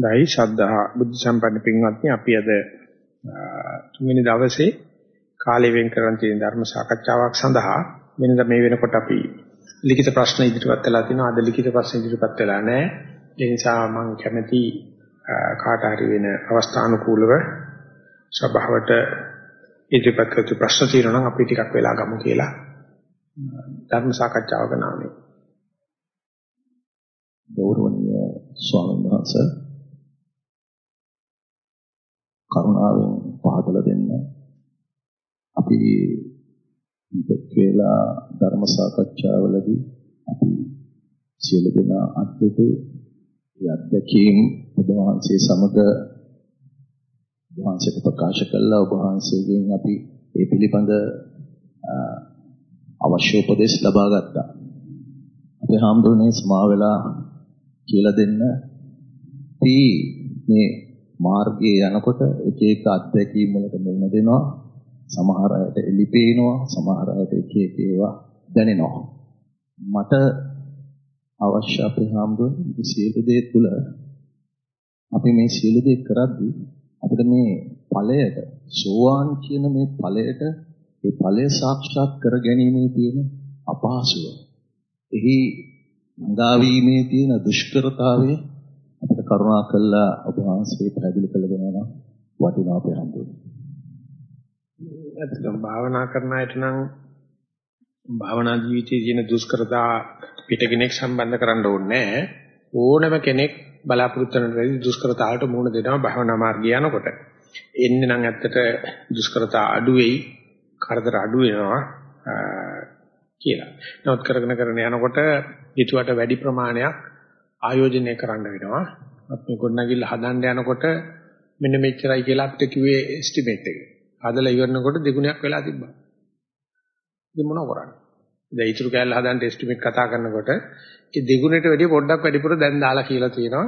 දෛ ශද්ධා බුද්ධ සම්පන්න පින්වත්නි අපි අද තුන්වෙනි දවසේ කාලය වෙන් කරන් තියෙන ධර්ම සාකච්ඡාවක් සඳහා වෙනද මේ වෙනකොට අපි ලිඛිත ප්‍රශ්න ඉදිරිපත් කළා තිනවා. අද ලිඛිත ප්‍රශ්න ඉදිරිපත් වෙලා නැහැ. ඒ නිසා මම කැමැති කාට හරි වෙන අවස්ථානුකූලව සභාවට ඉදිරිපත් කරපු ප්‍රශ්න තියෙනවා නම් අපි ටිකක් වෙලා ගමු කියලා. ධර්ම සාකච්ඡාවක නාමයෙන්. ගෞරවනීය ස්වාමීන් වහන්සේ. කරුණාවෙන් පහදලා දෙන්න. අපි ඉතකේලා ධර්ම සාකච්ඡාවලදී අපි සියලු දෙනා අත්දුටු යද්දකීම් ඔබ වහන්සේ සමග වහන්සේට ප්‍රකාශ කළා. ඔබ වහන්සේගෙන් අපි ඒ පිළිබඳ අවශ්‍ය උපදෙස් ලබා ගත්තා. අපේ හාමුදුරනේ සමා වෙලා කියලා දෙන්න. තී මේ මාර්ගයේ යනකොට එක එක අත්දැකීම් වලට මුහුණ දෙනවා සමහර අයට එලිපේනවා සමහර අයට එක එක ඒවා දැනෙනවා. මට අවශ්‍ය අපේ හාමුදුරනේ මේ සියලු දේ තුල අපි මේ සියලු දේ කරද්දී අපිට මේ ඵලයට සෝවාන් කියන මේ ඵලයට ඒ ඵලය සාක්ෂාත් කර ගැනීමේ තියෙන අපහසුව. එහි ළඟාවීමේ තියෙන දුෂ්කරතාවය අපිට කරුණා කළා ඔබ වහන්සේ පැහැදිලි කළ දෙනවා වටිනා අපේ හම්බුනේ. ඇත්තටම භාවනා කරන අයට නම් භාවනා ජීවිතයේ තියෙන දුෂ්කරතා පිටකෙනෙක් සම්බන්ධ කරන්න ඕනේ ඕනම කෙනෙක් බලාපොරොත්තු වෙන වැඩි දුෂ්කරතාවට මුහුණ දෙනවා භාවනා මාර්ගය යනකොට. එන්නේ නම් ඇත්තට දුෂ්කරතා අඩු වෙයි, කරදර අඩු වෙනවා කියලා. නමුත් කරගෙන කරගෙන යනකොට ඊටවට වැඩි ප්‍රමාණයක් ආයෝජනය කරන්න වෙනවා. අපි ගොඩනගිල්ල හදන්න යනකොට මෙන්න මෙච්චරයි කියලා අපිට කිව්වේ එස්ටිමේට් එක. හදලා ඉවරනකොට දෙගුණයක් වෙලා තිබ්බා. ඉතින් මොනව කරන්නේ? දැන් ඊටු කැලල හදන්න එස්ටිමේට් කතා කරනකොට ඒ දෙගුණයට වැඩිය පොඩ්ඩක් වැඩිපුර දැන් දාලා කියලා තියෙනවා.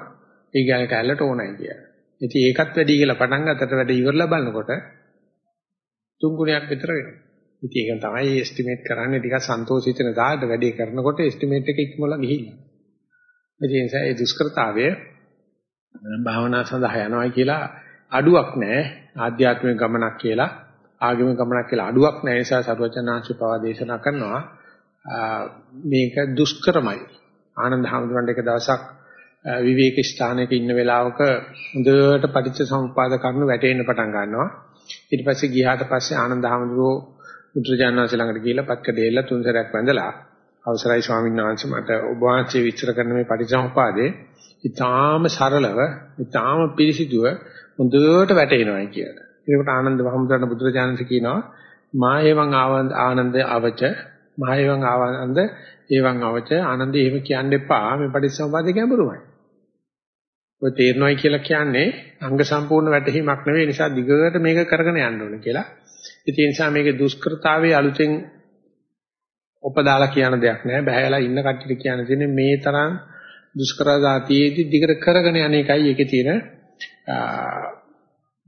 ඒ ගාන කැලලට ඕනයි කියලා. ඉතින් ඒකත් වැඩි කියලා පටන් ගත්තට වැඩි ඉවරලා බලනකොට තුන් ගුණයක් විතර වෙනවා. ඉතින් ඒක තමයි එස්ටිමේට් කරන්නේ ටිකක් සන්තෝෂිතන දාට වැඩි කරනකොට එස්ටිමේට් එක ඉක්මවලා ගිහිල්ලා. ඒ නිසා ඒ දුෂ්කරතාවය භාවනා සඳහා යනවා කියලා අඩුවක් නැහැ. ආධ්‍යාත්මික ගමනක් කියලා ආගමික ගමනක් කියලා අඩුවක් නැහැ. ඒ නිසා සරුවචනාංශ පවා දේශනා කරනවා මේක දුෂ්කරමයි. ආනන්ද හැමදෙරන්ට එක දවසක් විවේක ස්ථානයක ඉන්න වෙලාවක හොඳට පටිච්ච සමුප්පාද කරුණු වැටෙන්න පටන් ගන්නවා. ඊට පස්සේ ගියාට පස්සේ ආනන්ද හැමදෙරෝ බුදුරජාණන්සේ ළඟට ගිහිල්ලා පත්කඩේලා තුන් සැරයක් වැඳලා අවසරයි ස්වාමීන් වහන්සේ මට ඔබ වහන්සේ විස්තර කරන මේ පටිච්චසමුපාදේ ඊටාම සරලව ඊටාම පිළිසිදුව හොඳට වැටෙනවා කියලා. ඒකට ආනන්ද වහමුදුරණ බුදුරජාණන්සේ කියනවා මායවං ආනන්ද අවච මායවං ආනන්ද ඒවං අවච ආනන්ද එහෙම කියන්න එපා මේ පටිච්චසමුපාදේ ගැඹුරුමයි. ඔය තේරෙනවයි කියලා කියන්නේ අංග සම්පූර්ණ වැටහීමක් නෙවෙයි නිසා දිගට මේක කරගෙන යන්න ඕනේ කියලා. ඒ නිසා මේකේ දුෂ්කරතාවයේ අලුතෙන් උපදාලා කියන දෙයක් නෑ. බහැලා ඉන්න කට්ටියට කියන්න තියෙන්නේ මේ තරම් දුෂ්කරතාතියේදී දිගට කරගෙන යන එකයි ඒකේ තියෙන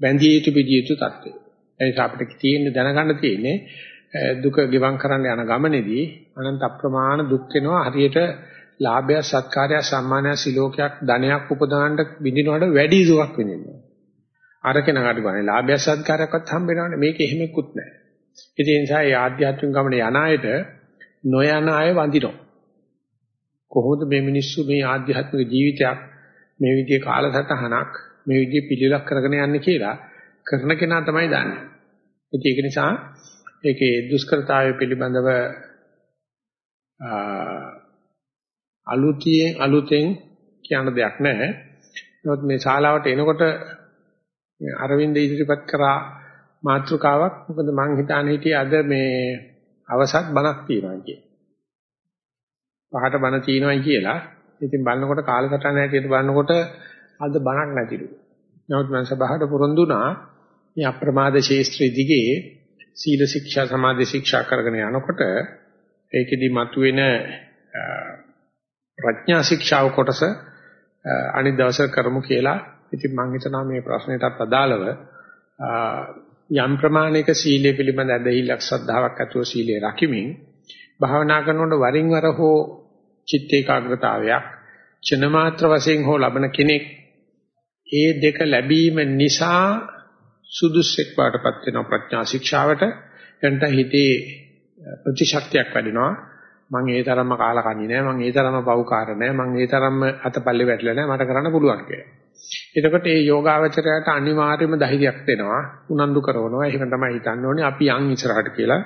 බැඳිය යුතු පිළිය යුතු தත්ත්වය. ඒක අපිට තියෙන්නේ දැනගන්න තියෙන්නේ දුක ගෙවම් කරන්න යන ගමනේදී අනන්ත අප්‍රමාණ දුක් වෙනවා හරියට ලාභය සත්කාරය සම්මානය සිලෝකයක් ධනයක් උපදවන්න විඳිනවට වැඩි දුකක් විඳිනවා. අර කෙනාට ගන්නේ ලාභය සත්කාරයක්වත් හම්බ වෙනවනේ මේක එහෙමකුත් නැහැ. ඒ නිසා මේ ආධ්‍යාත්මික ගමනේ යන අයට නොයන අය වඳිනවා. කොහොමද මේ මිනිස්සු මේ ආධ්‍යාත්මික ජීවිතයක් මේ විදිහේ කාලසටහනක් මේ විදිහේ පිළිලක් කරගෙන යන්නේ කියලා කරන කෙනා තමයි දන්නේ. ඒක නිසා ඒකේ දුෂ්කරතාවය පිළිබඳව අලුතියෙන් අලුතෙන් කියන දෙයක් නැහැ. නමුත් මේ ශාලාවට එනකොට අරවින්ද ඉදිරිපත් කරා මාතෘකාවක් මොකද මං හිතාන හිටියේ අද මේ අවසත් බණක් තියෙනවා කිය. පහට බණ තියෙනවා කියලා. ඉතින් බලනකොට කාලසටහන හැටියට බලනකොට අද බණක් නැතිලු. නමුත් මම සභාවට පොරොන්දුනා මේ අප්‍රමාද ශේස්ත්‍රයේ දිගේ සීල ශික්ෂා සමාධි ශික්ෂා කරගෙන යනකොට ඒකෙදි මතුවෙන ප්‍රඥා ශික්ෂාව කොටස අනිත් දවසේ කරමු කියලා. ඉතින් මම හිතනවා මේ ප්‍රශ්නෙටත් අදාළව යම් ප්‍රමාණයක සීලය පිළිබඳ ඇදහිල්ලක් ශ්‍රද්ධාවක් ඇතුව සීලය රකිමින් භාවනා කරනකොට වරින් වර හෝ චිත්ත ඒකාග්‍රතාවයක් චන මාත්‍ර වශයෙන් හෝ ලබන කෙනෙක් ඒ දෙක ලැබීම නිසා සුදුස්සෙක් බවටපත් වෙනවා ප්‍රඥා ශික්ෂාවට එතන හිතේ ප්‍රතිශක්තියක් වැඩෙනවා මම ඒ තරම්ම කාලා කන්නේ නැහැ මම ඒ තරම්ම පව්කාර නැහැ මම ඒ තරම්ම අතපල්ලේ වැටලා නැහැ මට කරන්න පුළුවන් කියලා. එතකොට මේ යෝගාවචරයට අනිවාර්යයෙන්ම ධෛර්යයක් දෙනවා උනන්දු කරනවා එහෙම තමයි හිතන්න ඕනේ අපි යන් ඉස්සරහට කියලා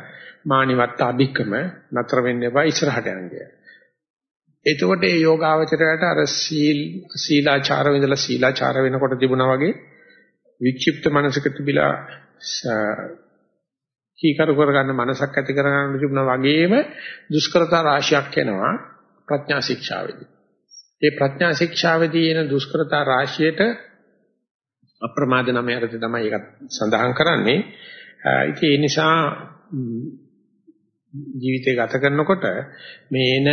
මානිවත් අධිකම නතර වෙන්න එපා ඉස්සරහට යන්න කියලා. එතකොට මේ යෝගාවචරයට අර සීල් සීලාචාර විඳලා සීලාචාර වෙනකොට තිබුණා වගේ වික්ෂිප්ත මනසක තිබිලා කීකරු කරගන්න මනසක් ඇති කරගන්න තිබුණා වගේම දුෂ්කරතා රාශියක් එනවා ප්‍රඥා ශික්ෂාවේදී. ඒ ප්‍රඥා ශික්ෂාවේදී එන දුෂ්කරතා රාශියට අප්‍රමාද නම යටතේ තමයි ඒක සඳහන් කරන්නේ. ඉතින් ඒ නිසා ජීවිතය ගත කරනකොට මේ එන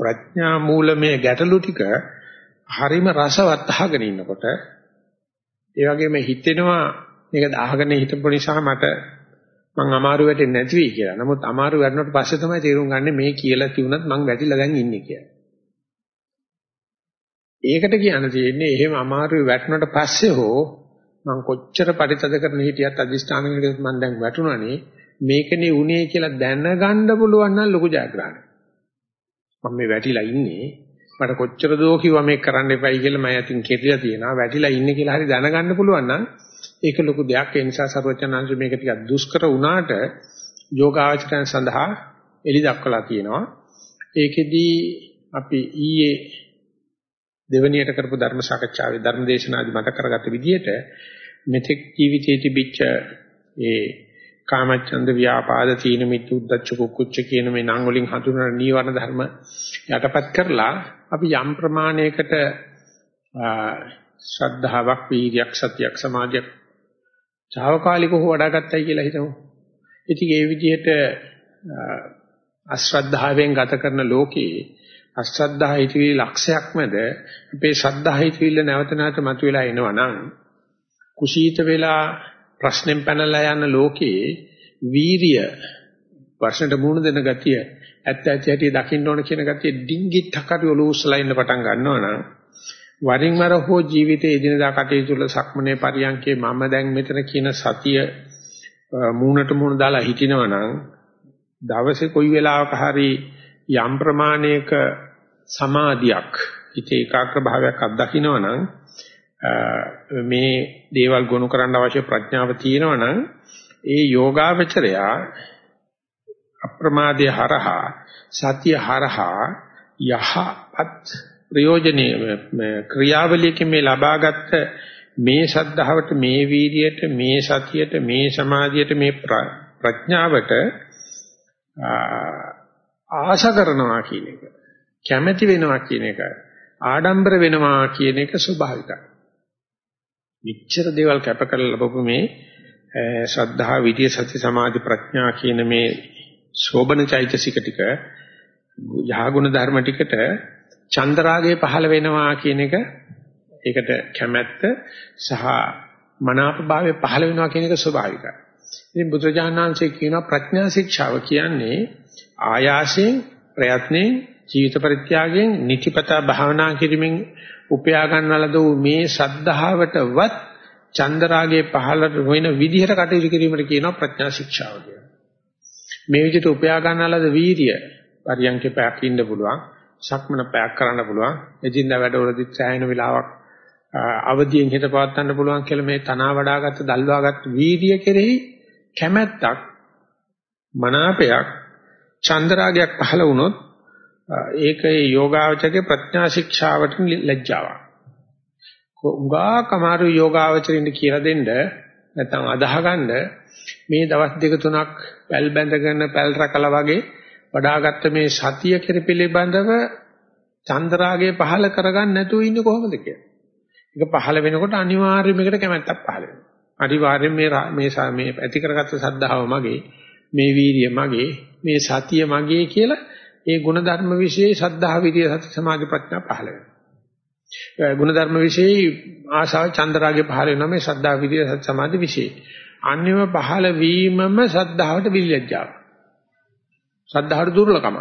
ප්‍රඥා මූලමය ගැටලු ටික හරිම රසවත් අහගෙන ඉන්නකොට ඒ වගේම හිතෙනවා මේක අහගෙන හිටපු නිසා මට මං අමාරු වැටෙන්නේ නැති වෙයි කියලා. නමුත් අමාරු වැටුණාට පස්සේ තමයි තේරුම් ගන්නේ මේ කියලා තියුණත් මං වැටිලා දැන් ඉන්නේ කියලා. ඒකට කියන්න තියෙන්නේ එහෙම අමාරු වැටුණාට පස්සේ හෝ මං කොච්චර පරිතද කරන හිටියත් අදිස්ථාන කරගෙන මං දැන් වැටුණානේ මේකනේ උනේ කියලා දැනගන්න පුළුවන් නම් ලොකු ජයග්‍රහණයක්. මම මේ වැටිලා ඉන්නේ. මට කොච්චර දෝ කිව්වා මේක කරන්න එපයි කියලා මම අතින් කෙරිලා තියෙනවා. වැටිලා ඉන්නේ කියලා හරි දැනගන්න පුළුවන් නම් ඒක ලොකු දෙයක්. ඒ නිසා සර්වචනංශ මේක ටිකක් දුෂ්කර වුණාට යෝගාචරයන් සඳහා එලි දක්වලා තියෙනවා. ඒකෙදී අපි ඊයේ දෙවනියට කරපු ධර්ම සාකච්ඡාවේ ධර්ම දේශනාදි මතක කරගත්ත විදිහට මෙතෙක් ජීවිතයේ තිබිච්ච ඒ කාමච්ඡන්ද ව්‍යාපාද තීන මිද්ද උද්දච්ච කුච්ච කියන මේ නම් වලින් හඳුනන නීවරණ ධර්ම යටපත් කරලා අපි යම් ප්‍රමාණයකට ශ්‍රද්ධාවක් වීර්යයක් සතියක් සමාධියක් ඡාවකාලිකව වඩාගත්තයි කියලා හිතමු. ඉතින් ඒ විදිහට අශ්‍රද්ධාවෙන් ගත කරන ලෝකේ අශ්‍රද්ධා හිතවිලි ලක්ෂයක් මැද අපේ ශ්‍රද්ධා හිතවිල්ල නැවත නැවත මතුවලා එනවනම් කුසීත වෙලා ප්‍රශ්නෙන් පැනලා යන ලෝකේ වීරිය ප්‍රශ්නට මුහුණ දෙන ගතිය ඇත්ත ඇති ඇති දකින්න ඕන කියන ගතිය ඩිංගිත් හකරි ඔලුස්සලා ඉන්න පටන් ගන්නවනම් වරින් වර හෝ ජීවිතයේ එදිනදා කටයුතු වල සක්මනේ පරියන්කේ මම දැන් මෙතන කියන සතිය මූණට මූණ දාලා හිටිනවනම් දවසේ කොයි වෙලාවක හරි යම් ප්‍රමාණයක සමාධියක්. හිතේ ඒකාග්‍ර භාවයක් අත්දකින්නවනම් මේ දේවල් ගොනු කරන්න අවශ්‍ය ප්‍රඥාව තියෙනවනම් ඒ යෝගාවචරයා අප්‍රමාදයේ හරහා සතිය හරහා යහපත් ප්‍රයෝජනේ ක්‍රියාවලියකින් මේ ලබාගත් මේ ශද්ධාවට මේ වීර්යයට මේ සතියට මේ සමාධියට මේ ප්‍රඥාවට ආශ කරනවා කියන එක. කැමැති වෙනවා කියන එක ආඩම්බර වෙනවා කියන එක ස්වභාවිකයි. විච්චර දේවල් කැප කරලා ලැබපු මේ ශ්‍රද්ධා විද්‍ය සති සමාධි ප්‍රඥා කියන මේ ශෝබන චෛතසික ටික යහගුණ ධර්ම ටිකට චන්දරාගය පහළ වෙනවා කියන එක ඒකට කැමැත්ත සහ මනාප භාවය පහළ වෙනවා කියන එක ස්වභාවිකයි. ඉතින් බුදුරජාණන්සේ කියනවා ප්‍රඥා ශික්ෂාව කියන්නේ ආයාසයෙන් ප්‍රයත්නෙන් ජීවිත පරිත්‍යාගයෙන් නිතිපතා භාවනා කිරීමෙන් උපයා ගන්නලද මේ සද්ධාවටවත් චන්දරාගයේ පහළ වෙන විදිහට කටයුතු කිරීමට කියනවා ප්‍රඥා ශික්ෂාව කියලා. මේ විදිහට උපයා ගන්නලද වීරිය පරියන්කේ පැයක් ඉන්න පුළුවන්. සක්මන පැයක් කරන්න පුළුවන්. එදින්දා වැඩවලදී සෑහෙන වෙලාවක් අවදියෙන් හිත පවත්වන්න පුළුවන් කියලා මේ තනවා වඩාගත්ත දල්වාගත්ත වීර්ය කෙරෙහි කැමැත්තක් මනාපයක් චන්දරාගයක් පහළ වුණොත් ඒකේ යෝගාවචකේ ප්‍රඥා ශික්ෂාවට ලැජ්ජාවක්. උගා කමාරු යෝගාවචරින්ද කියලා දෙන්න නැත්නම් අදහගන්න මේ දවස් දෙක තුනක් පැල් බැඳගෙන පැල් රකලා වගේ වඩාගත්ත මේ සතිය කෙර පිළිබඳව චන්දරාගය පහල කරගන්න නැතුව ඉන්නේ කොහොමද කියලා. ඒක පහල වෙනකොට අනිවාර්යයෙන් මේකට කැමැත්තක් පහල වෙනවා. අනිවාර්යයෙන් මේ මේ මේ ඇති කරගත්ත සද්ධාව මගේ, මේ වීරිය මගේ, මේ සතිය මගේ කියලා ඒ ගුණ ධර්ම વિશે සද්ධා විරිය සති සමාධි ප්‍රඥා පහළ වෙනවා. ගුණ ධර්ම વિશે ආශාව චන්දරාගේ පහළ වෙනවා මේ සද්ධා විරිය සති සමාධි વિશે. අන්‍යම පහළ වීමම සද්ධාවට විලියජ්ජාව. සද්ධාවට දුර්ලකම.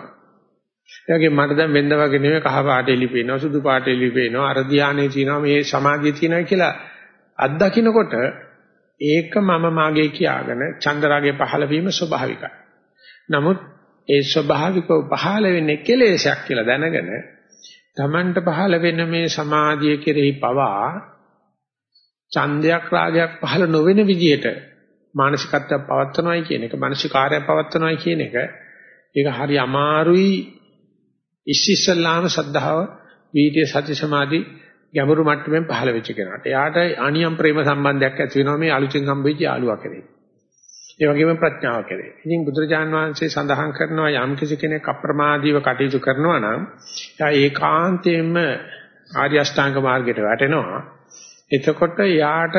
ඒ වගේ මට දැන් වෙන්ද වගේ නෙමෙයි කහ පාට එලි පේනවා සුදු පාට එලි පේනවා අර ධානයේ තියෙනවා මේ සමාධිය තියෙනවා කියලා අත්දකින්නකොට ඒක මම මාගේ කියාගෙන චන්දරාගේ පහළ වීම ස්වභාවිකයි. නමුත් ඒ ස්වභාවිකව පහළ වෙන්නේ කෙලෙසයක් කියලා දැනගෙන Tamanට පහළ වෙන මේ සමාධිය කෙරෙහි පවා ඡන්දයක් රාගයක් පහළ නොවන විදිහට මානසිකත්වයක් පවත්වනවායි කියන එක මානසිකාරයක් පවත්වනවායි කියන එක ඒක හරි අමාරුයි ඉස්සිස්සල්ලාම සද්ධාව වීර්ය සති සමාධි ගැඹුරු මට්ටමින් පහළ වෙච්ච කෙනාට. එයාට අනියම් ප්‍රේම සම්බන්ධයක් ඇති වෙනවා මේ අලුතෙන් හම්බෙච්ච යාළුවා කෙරේ. ඒ වගේම ප්‍රඥාව කෙරේ. ඉතින් බුදුරජාන් වහන්සේ සඳහන් කරනවා යම් කිසි කෙනෙක් අප්‍රමාදීව කටයුතු කරනවා නම් එයා ඒකාන්තයෙන්ම ආර්ය අෂ්ටාංග මාර්ගයට වැටෙනවා. එතකොට යාට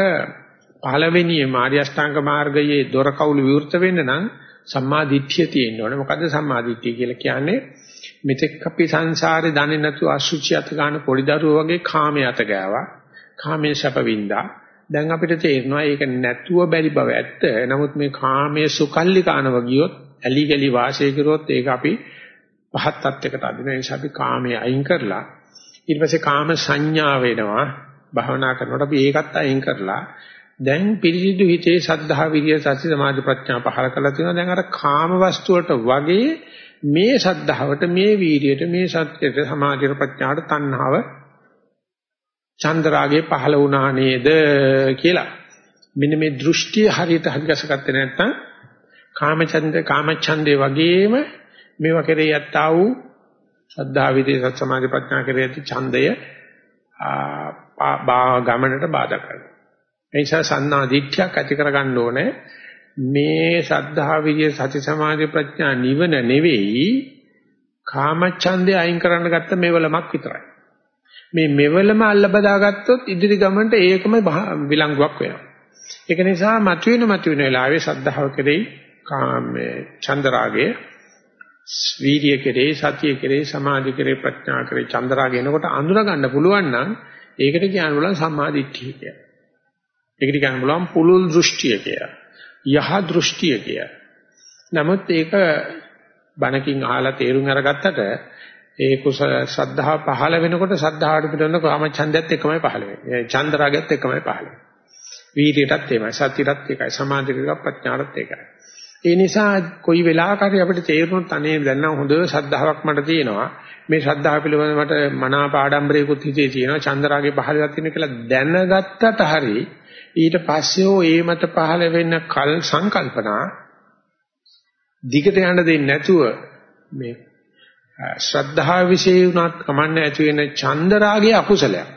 පළවෙනි ආර්ය අෂ්ටාංග මාර්ගයේ දොර කවුළු විවෘත වෙන්න නම් සම්මා දිට්ඨිය තියෙන්න ඕනේ. මොකද්ද සම්මා දිට්ඨිය කියලා කියන්නේ? මෙතෙක් අපි සංසාරේ දන්නේ නැතුව අසුචි අත ගන්න පොඩි දරුවෝ වගේ කාමයේ අත ගෑවා. කාමයේ සැපවින්දා. දැන් අපිට තේරෙනවා ඒක නැතුව බැරි බව ඇත්ත. නමුත් මේ කාමයේ සුකල්ලි කානව ගියොත් ඇලි ගලි වාසය කරොත් ඒක අපි පහත් තත්යකට අදින නිසා අපි කාමයේ අයින් කරලා ඊට පස්සේ කාම සංඥා වෙනවා. භවනා කරනකොට අපි ඒකත් අයින් කරලා දැන් පිරිසිදු හිතේ සද්ධා විරිය සති සමාධි ප්‍රඥා පහල කරලා තියෙනවා. දැන් අර කාම වස්තු වලට වගේ මේ සද්ධාවට මේ වීරියට මේ සත්‍යයට සමාධියට ප්‍රඥාට තණ්හාව චන්ද්‍රාගේ පහළ වුණා නේද කියලා. මෙන්න මේ දෘෂ්ටිය හරියට හරිගසගත්තේ නැත්නම් කාමචන්ද කාමච්ඡන්දේ වගේම මේවා කෙරේ යත්තා වූ සද්ධා විදේ සත් සමාධි ප්‍රඥා කෙරේ ඇති ඡන්දය ගමනට බාධා කරනවා. ඒ නිසා සන්නා දිට්ඨියක් ඇති කරගන්න ඕනේ. මේ සද්ධා විරිය සති සමාධි ප්‍රඥා නිවන නෙවෙයි කාමච්ඡන්දේ අයින් කරන්න ගත්ත මෙවලමක් විතරයි. මේ මෙවලම අල්ල බදාගත්තොත් ඉදිරි ගමනට ඒකම විලංගුවක් වෙනවා. ඒක නිසා මතුවෙන මතුවෙන වෙලාවේ සද්ධාව කෙරෙහි කාමේ චන්දරාගේ වීර්ය කෙරේ සතිය කෙරේ සමාධි කෙරේ ප්‍රඥා කෙරේ චන්දරාග එනකොට අඳුර ගන්න පුළුවන් නම් ඒකට කියන්න පුළුවන් සම්මාදිට්ඨිය කියලා. ඒකට කියන්න පුළුවන් පුලුල් දෘෂ්ටිය කියලා. යහ දෘෂ්ටිය කියලා. නමුත් ඒක බණකින් අහලා තේරුම් අරගත්තට ඒ කුස ශ්‍රද්ධාව පහළ වෙනකොට ශ්‍රද්ධාවට පිටවෙන කාම ඡන්දයත් එකමයි පහළ වෙන්නේ. චන්දරාගයත් එකමයි පහළ වෙන්නේ. වීර්යයටත් එමය සතියටත් එකයි සමාධියටත් ප්‍රඥාටත් එකයි. ඒ නිසා කොයි වෙලාවක හරි අපිට තේරුනොත් අනේ දැන් නම් හොඳ ශ්‍රද්ධාවක් මට තියෙනවා. මේ ශ්‍රද්ධාව පිළිබඳව මට මනා පාඩම්බරයකුත් හිතේ තියෙනවා. චන්දරාගේ පහළලා තියෙන කියලා දැනගත්තට හරි ඊට පස්සේ ඕ ඒ මත පහළ වෙන කල් සංකල්පනා දිගට යන්න දෙන්නේ නැතුව මේ ශ්‍රද්ධාව વિશે උනත් කමන්නේ ඇති වෙන චන්දරාගේ අකුසලයක්.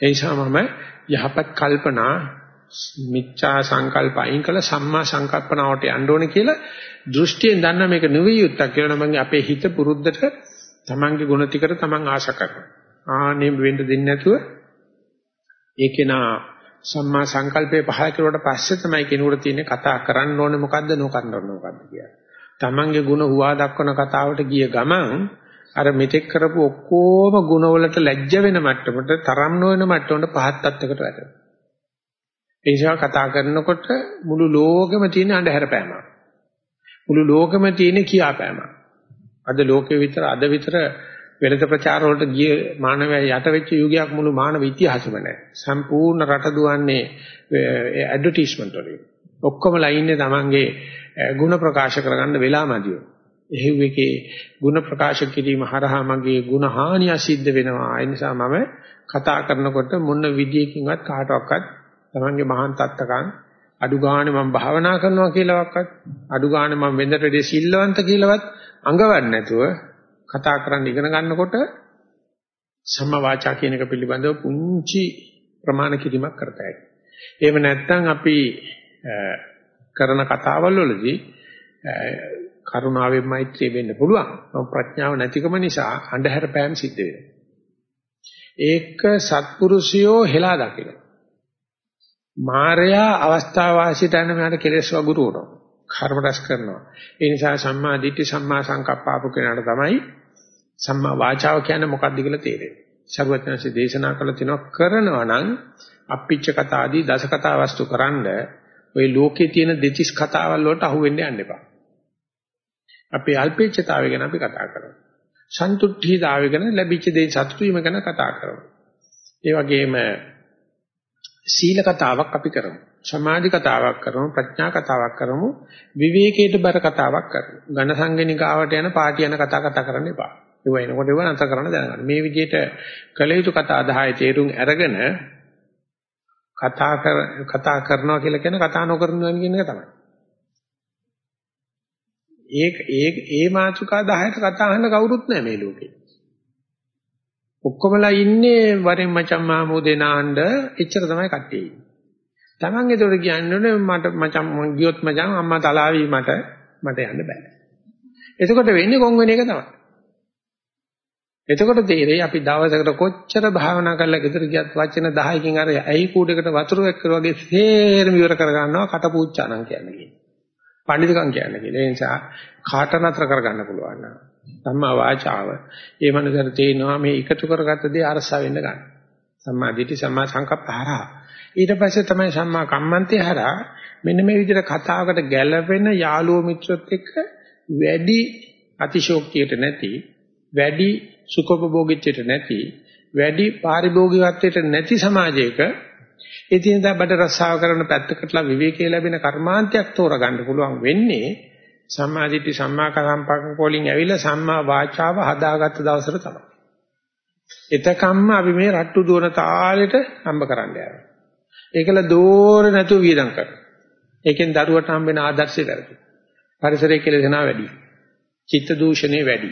ඒ නිසා මම යහපත් කල්පනා මිච්ඡා සංකල්ප අයින් කළ සම්මා සංකල්පනාවට යන්න ඕනේ කියලා දෘෂ්ටියෙන් දන්න මේක නෙවෙයි යුත්තක් කියලා නම් අපේ හිත පුරුද්දට තමන්ගේ ගුණ ටිකට තමන් ආශා කරනවා. ආනේ වෙන්න දෙන්නේ නැතුව ඒකේනා සම්මා සංකල්පේ පහල කරුවට පස්සේ තමයි කෙනෙකුට තියෙන්නේ කතා කරන්න ඕනේ මොකද්ද නොකරන්න ඕනේ මොකද්ද කියලා. තමන්ගේ ගුණ හුවා දක්වන කතාවට ගිය ගමන් අර මෙතෙක් කරපු ඔක්කොම ගුණවලට ලැජ්ජ වෙන මට්ටමට තරම් නොවන මට්ටමට පහත් තත්යකට වැටෙනවා. ඒ නිසා කතා කරනකොට මුළු ලෝකෙම තියෙන අඳුර පෑමක්. මුළු ලෝකෙම තියෙන කියාපෑමක්. අද ලෝකෙ විතර අද විතර වෙළඳ ප්‍රචාර වලට ගිය මානවයා යට වෙච්ච යුගයක් මුළු මානව ඉතිහාසෙම නැහැ. සම්පූර්ණ රට දුවන්නේ ඇඩ්වර්ටයිස්මන්ට් වලින්. ඔක්කොමලා ඉන්නේ තමන්ගේ ಗುಣ ප්‍රකාශ කරගන්න වෙලාමදියෝ. එහෙව් එකේ ಗುಣ ප්‍රකාශ කිරීම හරහා මගේ ಗುಣ හානිය සිද්ධ වෙනවා. ඒ නිසා මම කතා කරනකොට මොන විදියකින්වත් කාටවත් තමන්ගේ මහාන් තත්ත්කම් අඩු ගානේ මම භාවනා කරනවා කියලාවත් අඩු ගානේ මම වෙනදට වැඩි සිල්ලවන්ත කියලාවත් අඟවන්නේ නැතුව කතා කරන්න ඉගෙන ගන්නකොට සම්මා වාචා කියන එක පිළිබඳව පුංචි ප්‍රමාණ කිරීමක් කරතයි. එහෙම නැත්නම් අපි කරන කතාවල් වලදී කරුණාවෙන් මෛත්‍රිය වෙන්න පුළුවන්. ප්‍රඥාව නැතිකම නිසා අන්ධහැර පෑම් සිද්ධ වෙනවා. ඒක සත්පුරුෂයෝ හෙලා දකින. මායя අවස්ථාව වාසියට යන මෙයාට කෙලෙස් වගුරුවනවා. කර්ම රැස් කරනවා. ඒ නිසා සම්මා දිට්ඨි සම්මා සංකප්ප ආපු කෙනාට තමයි සම්මා වාචාව කියන්නේ මොකක්ද කියලා තේරෙන්නේ. සර්වඥාන්සේ දේශනා කළ තිනවා කරනවා නම් අප්පිච්ච කතා ආදී දස කතා වස්තු කරන්ඩ ওই ලෝකේ තියෙන දෙතිස් කතාවල් වලට අහු වෙන්න යන්න එපා. අපේ අල්පේච්ඡතාවය ගැන අපි කතා කරනවා. සන්තුට්ඨීතාවය ගැන ලැබිච්ච දේ සතුටු වීම ගැන කතා කරනවා. ඒ වගේම සීල කතාවක් අපි කරමු. සමාධි කතාවක් කරමු, ප්‍රඥා කතාවක් කරමු, විවේකයට බර කතාවක් කරමු. ඝන සංගණිකාවට යන පාටි යන කතා කතා කරන්න එපා. ඒව එනකොට ඒව නැතර කරන්න දැනගන්න. මේ විදිහට කළ යුතු කතා 10 තේරුම් අරගෙන කතා කර කතා කරනවා කියලා කියන කතා නොකරනවා කියන එක තමයි. ඒ ඒ ඒ මාතෘකා 10ට කතා අහන්න කවුරුත් නැහැ මේ ලෝකේ. ඔක්කොමලා ඉන්නේ වරෙන් මචං මාමෝදේ නාන්න එච්චර තමයි කට්ටිය ඉන්නේ. Taman ඒතකොට කියන්නේ මට මචං මං ගියොත් මචං අම්මා තලාවි මට මට යන්න බෑ. එතකොට වෙන්නේ කොන් වෙන එක තමයි. එතකොට තේරෙයි අපි දවසකට කොච්චර භාවනා කරලා ගෙදර ගියත් වචන 10කින් අර ඇයි කූඩේකට වතුර වැක්කර වගේ සේරම ඉවර කර ගන්නවා කට පූච්චානම් කියන්නේ. පඬිතුකම් කියන්නේ කියලා. ඒ නිසා කාට නතර කරගන්න පුළුවන් නේද? සම්මා වාචාව. ඒ මනසට තේනවා මේ එකතු කරගත්ත දේ අරසා වෙන්න ගන්න. සම්මා දිට්ඨි සම්මා සංකප්ප හරහා. ඊට පස්සේ තමයි සම්මා කම්මන්තේ හරහා මෙන්න මේ විදිහට කතාවකට ගැළපෙන යාළුවෝ මිත්‍රොත් එක්ක වැඩි අතිශෝක්තියට නැති වැඩි සුඛෝපභෝගීත්වයට නැති වැඩි පාරිභෝගිකත්වයට නැති සමාජයක ඉතින්දා බඩ රස්සාව කරන පැත්තකටලා විවේකී ලැබෙන කර්මාන්තයක් තෝරගන්න පුළුවන් වෙන්නේ සම්මාදිට්ඨි සම්මා කම්පක වලින් ඇවිල්ලා සම්මා වාචාව හදාගත්ත දවසට තමයි. එතකම්ම අපි මේ රට්ටු දුවන තාලෙට හම්බ කරන්න යනවා. ඒකල දෝර නැතුව වියදම් කරනවා. ඒකෙන් දරුවට හම්බෙන ආදර්ශය වැරදි. පරිසරයේ කෙලෙසනා වැඩි. චිත්ත දූෂණේ වැඩි.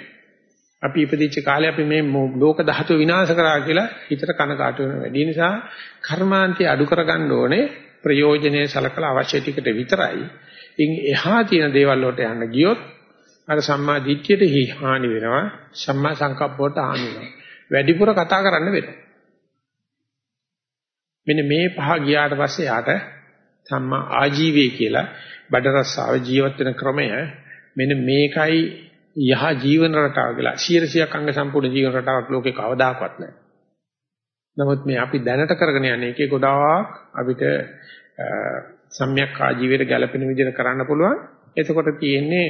අපි ඉපදිච්ච කාලේ අපි මේ ලෝක ධාතුව විනාශ කරා කියලා හිතට කනකාට වෙන වැඩි නිසා කර්මාන්තය අඩු කරගන්න ඕනේ ප්‍රයෝජනේ සලකලා අවශ්‍ය ටිකට විතරයි. ඉන් එහා තියෙන දේවල් වලට යන්න ගියොත් අර සම්මා දිට්ඨියට හානි වෙනවා සම්මා සංකප්පවට හානි වෙනවා. වැඩිපුර කතා කරන්න වෙනවා. මෙන්න මේ පහ ගියාට පස්සේ යාට සම්මා ආජීවය කියලා බඩ රස්සාව ජීවත් වෙන ක්‍රමය මෙන්න මේකයි යහ ජීවන රටාව කියලා 100ක් අංග සම්පූර්ණ ජීවන රටාවක් ලෝකේ කවදාකවත් නැහැ. නමුත් මේ අපි දැනට කරගෙන යන්නේ ඒකේ ගොඩාක් අපිට සම්‍යක් ආජීවයට ගැළපෙන විදිහට කරන්න පුළුවන්. එතකොට තියෙන්නේ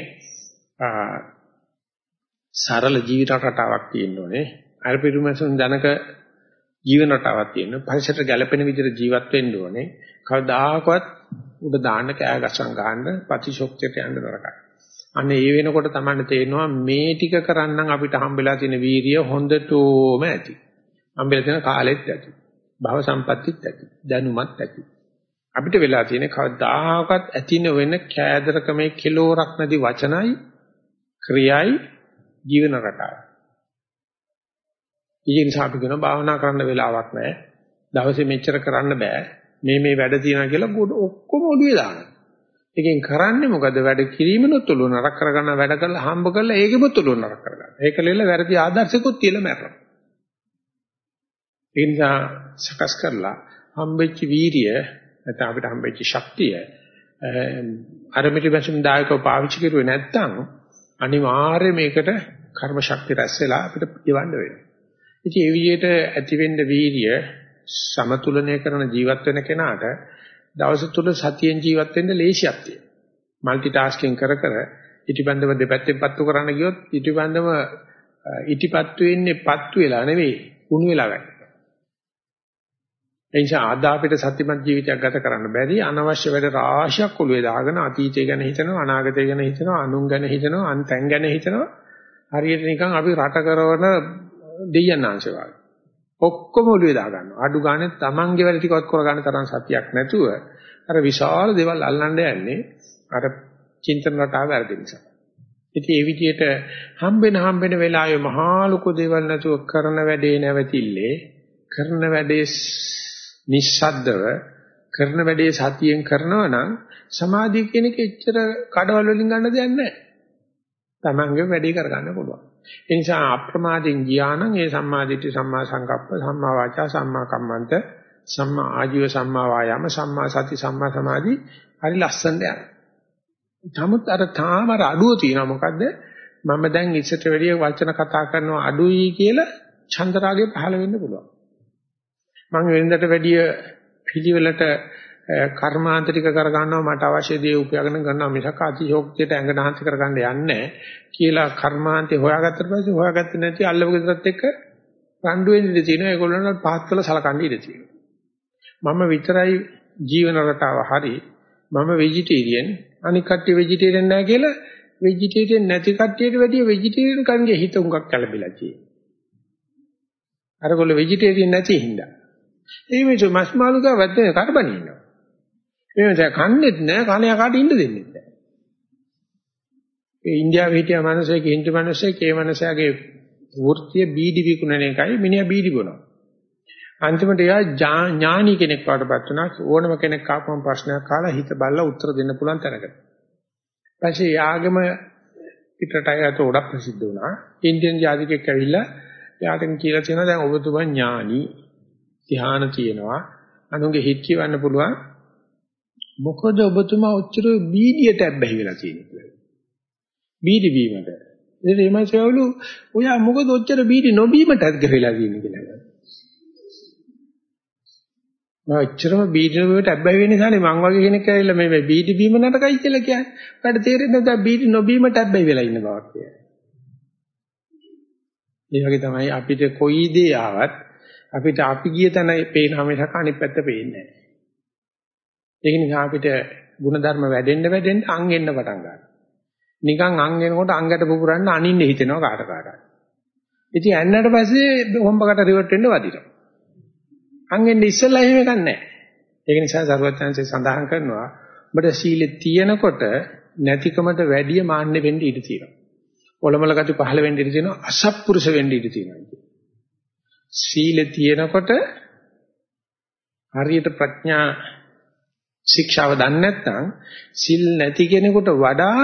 සරල ජීවිත රටාවක් තියෙන්න ඕනේ. අර පිරුමසුන් ජනක ජීවන රටාවක් තියෙන්න. පරිසරයට ගැළපෙන විදිහට ජීවත් වෙන්න ඕනේ. කවදාකවත් උඩ දාන්න කෑ ගසන් ගන්න ප්‍රතිශෝක්තියට යන්න නරකයි. අන්න ඒ වෙනකොට තමයි තේරෙනවා මේ ටික කරන්නම් අපිට හම්බෙලා තියෙන වීරිය හොඳටම ඇති. හම්බෙලා තියෙන කාලෙත් ඇති. භව සම්පත්තිත් ඇති. දැනුමත් ඇති. අපිට වෙලා තියෙන කවදාකවත් ඇති නොවන කෑදරකමේ කිලෝරක් නැති වචනයි ක්‍රියයි ජීවන රටාව. ඊයේ නිසා අපි කියන භාවනා කරන්න වෙලාවක් නැහැ. දවසේ මෙච්චර කරන්න බෑ. මේ මේ වැඩ තියනවා කියලා ඔක්කොම ඔළුවේ දානවා. එකෙන් කරන්නේ මොකද වැඩ කිරීමනොත් උළු නරක කරගන්න වැඩ කරලා හම්බ කරලා ඒකෙමත් උළු නරක කරගන්න. ඒක ලෙල වැරදි ආදර්ශිකුත් තියලා මැරෙනවා. ඒ නිසා සකස් කරලා හම්බෙච්ච වීරිය නැත්නම් අපිට හම්බෙච්ච ශක්තිය අර මිටිවැසුම් දායකව පාවිච්චි කරුවේ නැත්නම් අනිවාර්යයෙන් මේකට කර්ම ශක්තිය රැස් වෙලා අපිට පියවන්න වෙනවා. ඉතින් ඒ විදිහට ඇතිවෙන්න වීරිය සමතුලනය කරන ජීවත් වෙන කෙනාට දවස තුල සතියෙන් ජීවත් වෙන්න ලේසියක් තියෙනවා. মালටි ටාස්කින් කර කර ඉටිබන්දම දෙපැත්තෙන් පත්තු කරන්න ගියොත් ඉටිබන්දම ඉටිපත්තු වෙන්නේ පත්තු වෙලා නෙවෙයි කුණු වෙලා ගන්න. ඒ නිසා අද අපිට සත්‍යමත් ජීවිතයක් ගත කරන්න බැරි අනවශ්‍ය වැඩ රාශියක් ඔළුවේ දාගෙන අතීතය ගැන හිතනවා අනාගතය ගැන හිතනවා අනුන් ගැන හිතනවා අන්තැන් ගැන හිතනවා හරියට නිකන් අපි රට කරවන දෙයයන් ආංශය ඔක්කොම ඔළුවේ දා ගන්නවා. අඩු ගානේ තමන්ගේ වැඩ ටිකවත් කරගන්න තරම් සතියක් නැතුව අර විශාල දේවල් අල්ලන්න යන්නේ අර චින්තන රටාව වැරදි නිසා. ඉතින් ඒ විදිහට හම්බෙන හම්බෙන වෙලාවේ මහා ලොකු දේවල් නැතුව කරන වැඩේ නැවතිල්ලේ කරන වැඩේ නිස්සද්දව කරන වැඩේ සතියෙන් කරනවා නම් සමාධිය කියන එක එච්චර කඩවල වලින් ගන්න දෙයක් නැහැ. තමන්ගේ වැඩේ කරගන්න පුළුවන්. ඒ නිසා අප්‍රමාදයෙන් ගියා නම් ඒ සම්මාදිට්ඨි සම්මා සංකප්ප සම්මා වාචා සම්මා කම්මන්ත සම්මා ආජීව සම්මා වායාම සම්මා සති සම්මා සමාධි හරි ලස්සනට යනවා. නමුත් අර තාම අර අඩුව තියෙනවා මොකද්ද? මම දැන් ඉස්සට වැඩිය වචන කතා කරනවා අඩුයි කියලා චන්දරාගේ පහළ වෙන්න පුළුවන්. මම වෙනදට වැඩිය පිළිවෙලට කර්මාන්ත ටික කරගන්නවා මට අවශ්‍ය දේ උපයගෙන ගන්නවා. මිසක් අතිශෝක්තියට ඇඟ නාස්ති කරගන්න යන්නේ කියලා කර්මාන්තේ හොයාගත්තට පස්සේ හොයාගත්තේ නැති අල්ලපු ගෙදරත් එක්ක රණ්ඩු වෙන්න ඉඩ තියෙනවා. ඒගොල්ලන්ට පහත් කළ සලකන්න ඉඩ තියෙනවා. මම විතරයි ජීවන රටාව හරි මම වෙජිටේරියන් අනික කට්ටිය වෙජිටේරියන් නැහැ කියලා වෙජිටේරියන් නැති කට්ටියට වැඩිය වෙජිටේරියන් කන්ගේ හිත උඟක් කලබිලා තියෙනවා. අරගොල්ලෝ වෙජිටේරියන් නැති හින්දා. ඒ මිනිස්සු මස් මාළු ගාවත් කරබන් ඉන්නවා මේ මිනිසා කන්නේත් නැහැ කණයා කාට ඉන්න දෙන්නේ නැහැ ඒ ඉන්දියාවේ හිටිය මිනිස්සෙක් හින්දු මිනිස්සෙක් ඒ මිනිසාගේ වෘත්තිය බීඩි විකුණන එකයි මිනිහා බීඩි බොනවා අන්තිමට එයා ඥානි කෙනෙක් වඩපත් වුණා ඕනම කෙනෙක් ආපම ප්‍රශ්නයක් අහලා හිත බලලා උත්තර දෙන්න පුළුවන් තැනකට. ඊපස්සේ යාගම පිටරට අයත උඩක් ප්‍රසිද්ධ වුණා. ඉන්දියන් ජාතිකයෙක් ඇවිල්ලා යාටම කියලා තියෙනවා දැන් ඔබතුමා ඥානි ධ්‍යාන තියෙනවා. අනුන්ගේ හිත කියවන්න පුළුවන්. මොකද ඔබතුමා ඔච්චර බීඩියට ඇබ්බැහි වෙලා තියෙන්නේ කියලා. බීඩි බීමට. ඒ එමන්සයවලු ඔයා මොකද ඔච්චර බීඩි නොබීමට ඇද්ගරලා තියෙන්නේ කියලා. මම එච්චරම බීඩි වලට අබ්බැහි වෙන නිසානේ මං වගේ කෙනෙක් ඇවිල්ලා මේ බීඩි බීම නටකයි කියලා කියන්නේ. ඔයාලට තේරෙන්නේ නැද්ද බීඩි නොබීමට අබ්බැහි වෙලා ඉන්න බවක් කියලා. ඒ වගේ තමයි අපිට කොයි දේ ආවත් අපිට අපි ගිය තැන පේන හැමසක අනිත් පැත්ත පේන්නේ නැහැ. ඒක නිසා අපිට ಗುಣධර්ම වැඩෙන්න වැඩෙන්න අං එන්න පටන් ගන්නවා. නිකන් අං එනකොට අංගට පුපුරන්න අනින්න හිතෙනවා කාට කාටද. ඉතින් ඇන්නට පස්සේ හොම්බකට රිවර්ට් වෙන්න වදිනවා. අංගෙන්නේ ඉස්සෙල්ලා එහෙම එකක් නැහැ. ඒක නිසා සරුවචාන්සේ සඳහන් කරනවා ඔබට සීලෙ තියෙනකොට නැතිකමට වැඩිය මාන්නේ වෙන්න ඉඩ තියෙනවා. ඔලමල ගති පහළ වෙන්න ඉඩ තියෙනවා අසත්පුරුෂ වෙන්න ඉඩ තියෙනවා. සීලෙ තියෙනකොට හරියට ප්‍රඥා ශික්ෂාව දන්නේ නැත්නම් සිල් නැති කෙනෙකුට වඩා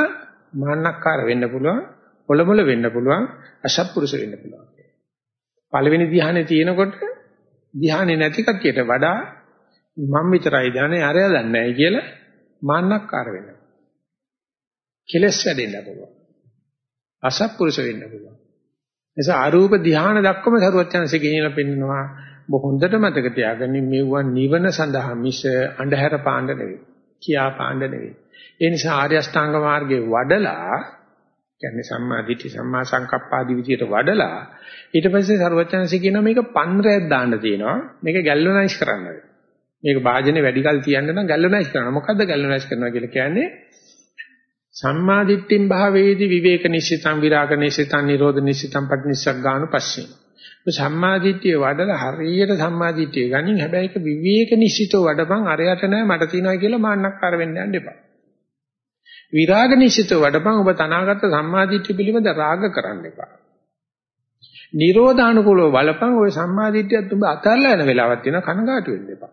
මාන්නක්කාර වෙන්න පුළුවන් ඔලමුල වෙන්න පුළුවන් අසත්පුරුෂ වෙන්න පුළුවන් පළවෙනි ධ්‍යානෙ තියෙනකොට ධ්‍යානෙ නැති කට්ටියට වඩා මම විතරයි දන්නේ අරය දන්නේ නැහැ කියලා මාන්නක්කාර වෙනවා. කෙලස් වැඩෙන්න පුළුවන්. අසත්පුරුෂ වෙන්න පුළුවන්. එසා අරූප ධ්‍යාන දක්වම සරුවචනසේ ගෙනියලා පෙන්නනවා හොඳට මතක තියාගන්න මෙවුවා නිවන සඳහා මිස අන්ධහැර පාණ්ඩ නෙවෙයි. කියා පාණ්ඩ නෙවෙයි. ඒ නිසා ආර්ය අෂ්ටාංග මාර්ගේ වඩලා කියන්නේ සම්මා දිට්ඨි සම්මා සංකප්පාදී විදියට වඩලා ඊට පස්සේ ਸਰවචනසි කියනවා මේක පන්රයක් දාන්න තියෙනවා මේක ගැල්වනයිස් කරන්න මේක වාජනේ වැඩි කල් තියන්න නම් ගැල්වනයිස් කරනවා මොකද්ද ගැල්වනයිස් කරනවා කියලා කියන්නේ සම්මා දිට්ඨින් භාවේදී විවේක නිශ්චිතං විරාග නිශ්චිතං නිරෝධ නිශ්චිතං පටිනිස්සග්ගාණු පස්සේ සම්මා දිට්ඨිය වඩලා හරියට සම්මා දිට්ඨිය ගනින් හැබැයි ඒක විවේක නිශ්චිතව වඩපන් අරයට නෑ මට තියනවා කියලා මාන්නක්කාර වෙන්න යන්න එපා විරාග නිශ්චිතව වඩපන් ඔබ තනාගත්ත සම්මාදිට්ඨිය පිළිබඳ රාග කරන්න එපා. නිරෝධානුකූලව බලපන් ওই සම්මාදිට්ඨියත් ඔබ අතල්ලා යන වෙලාවක් තියෙනවා කනගාටු වෙන්න එපා.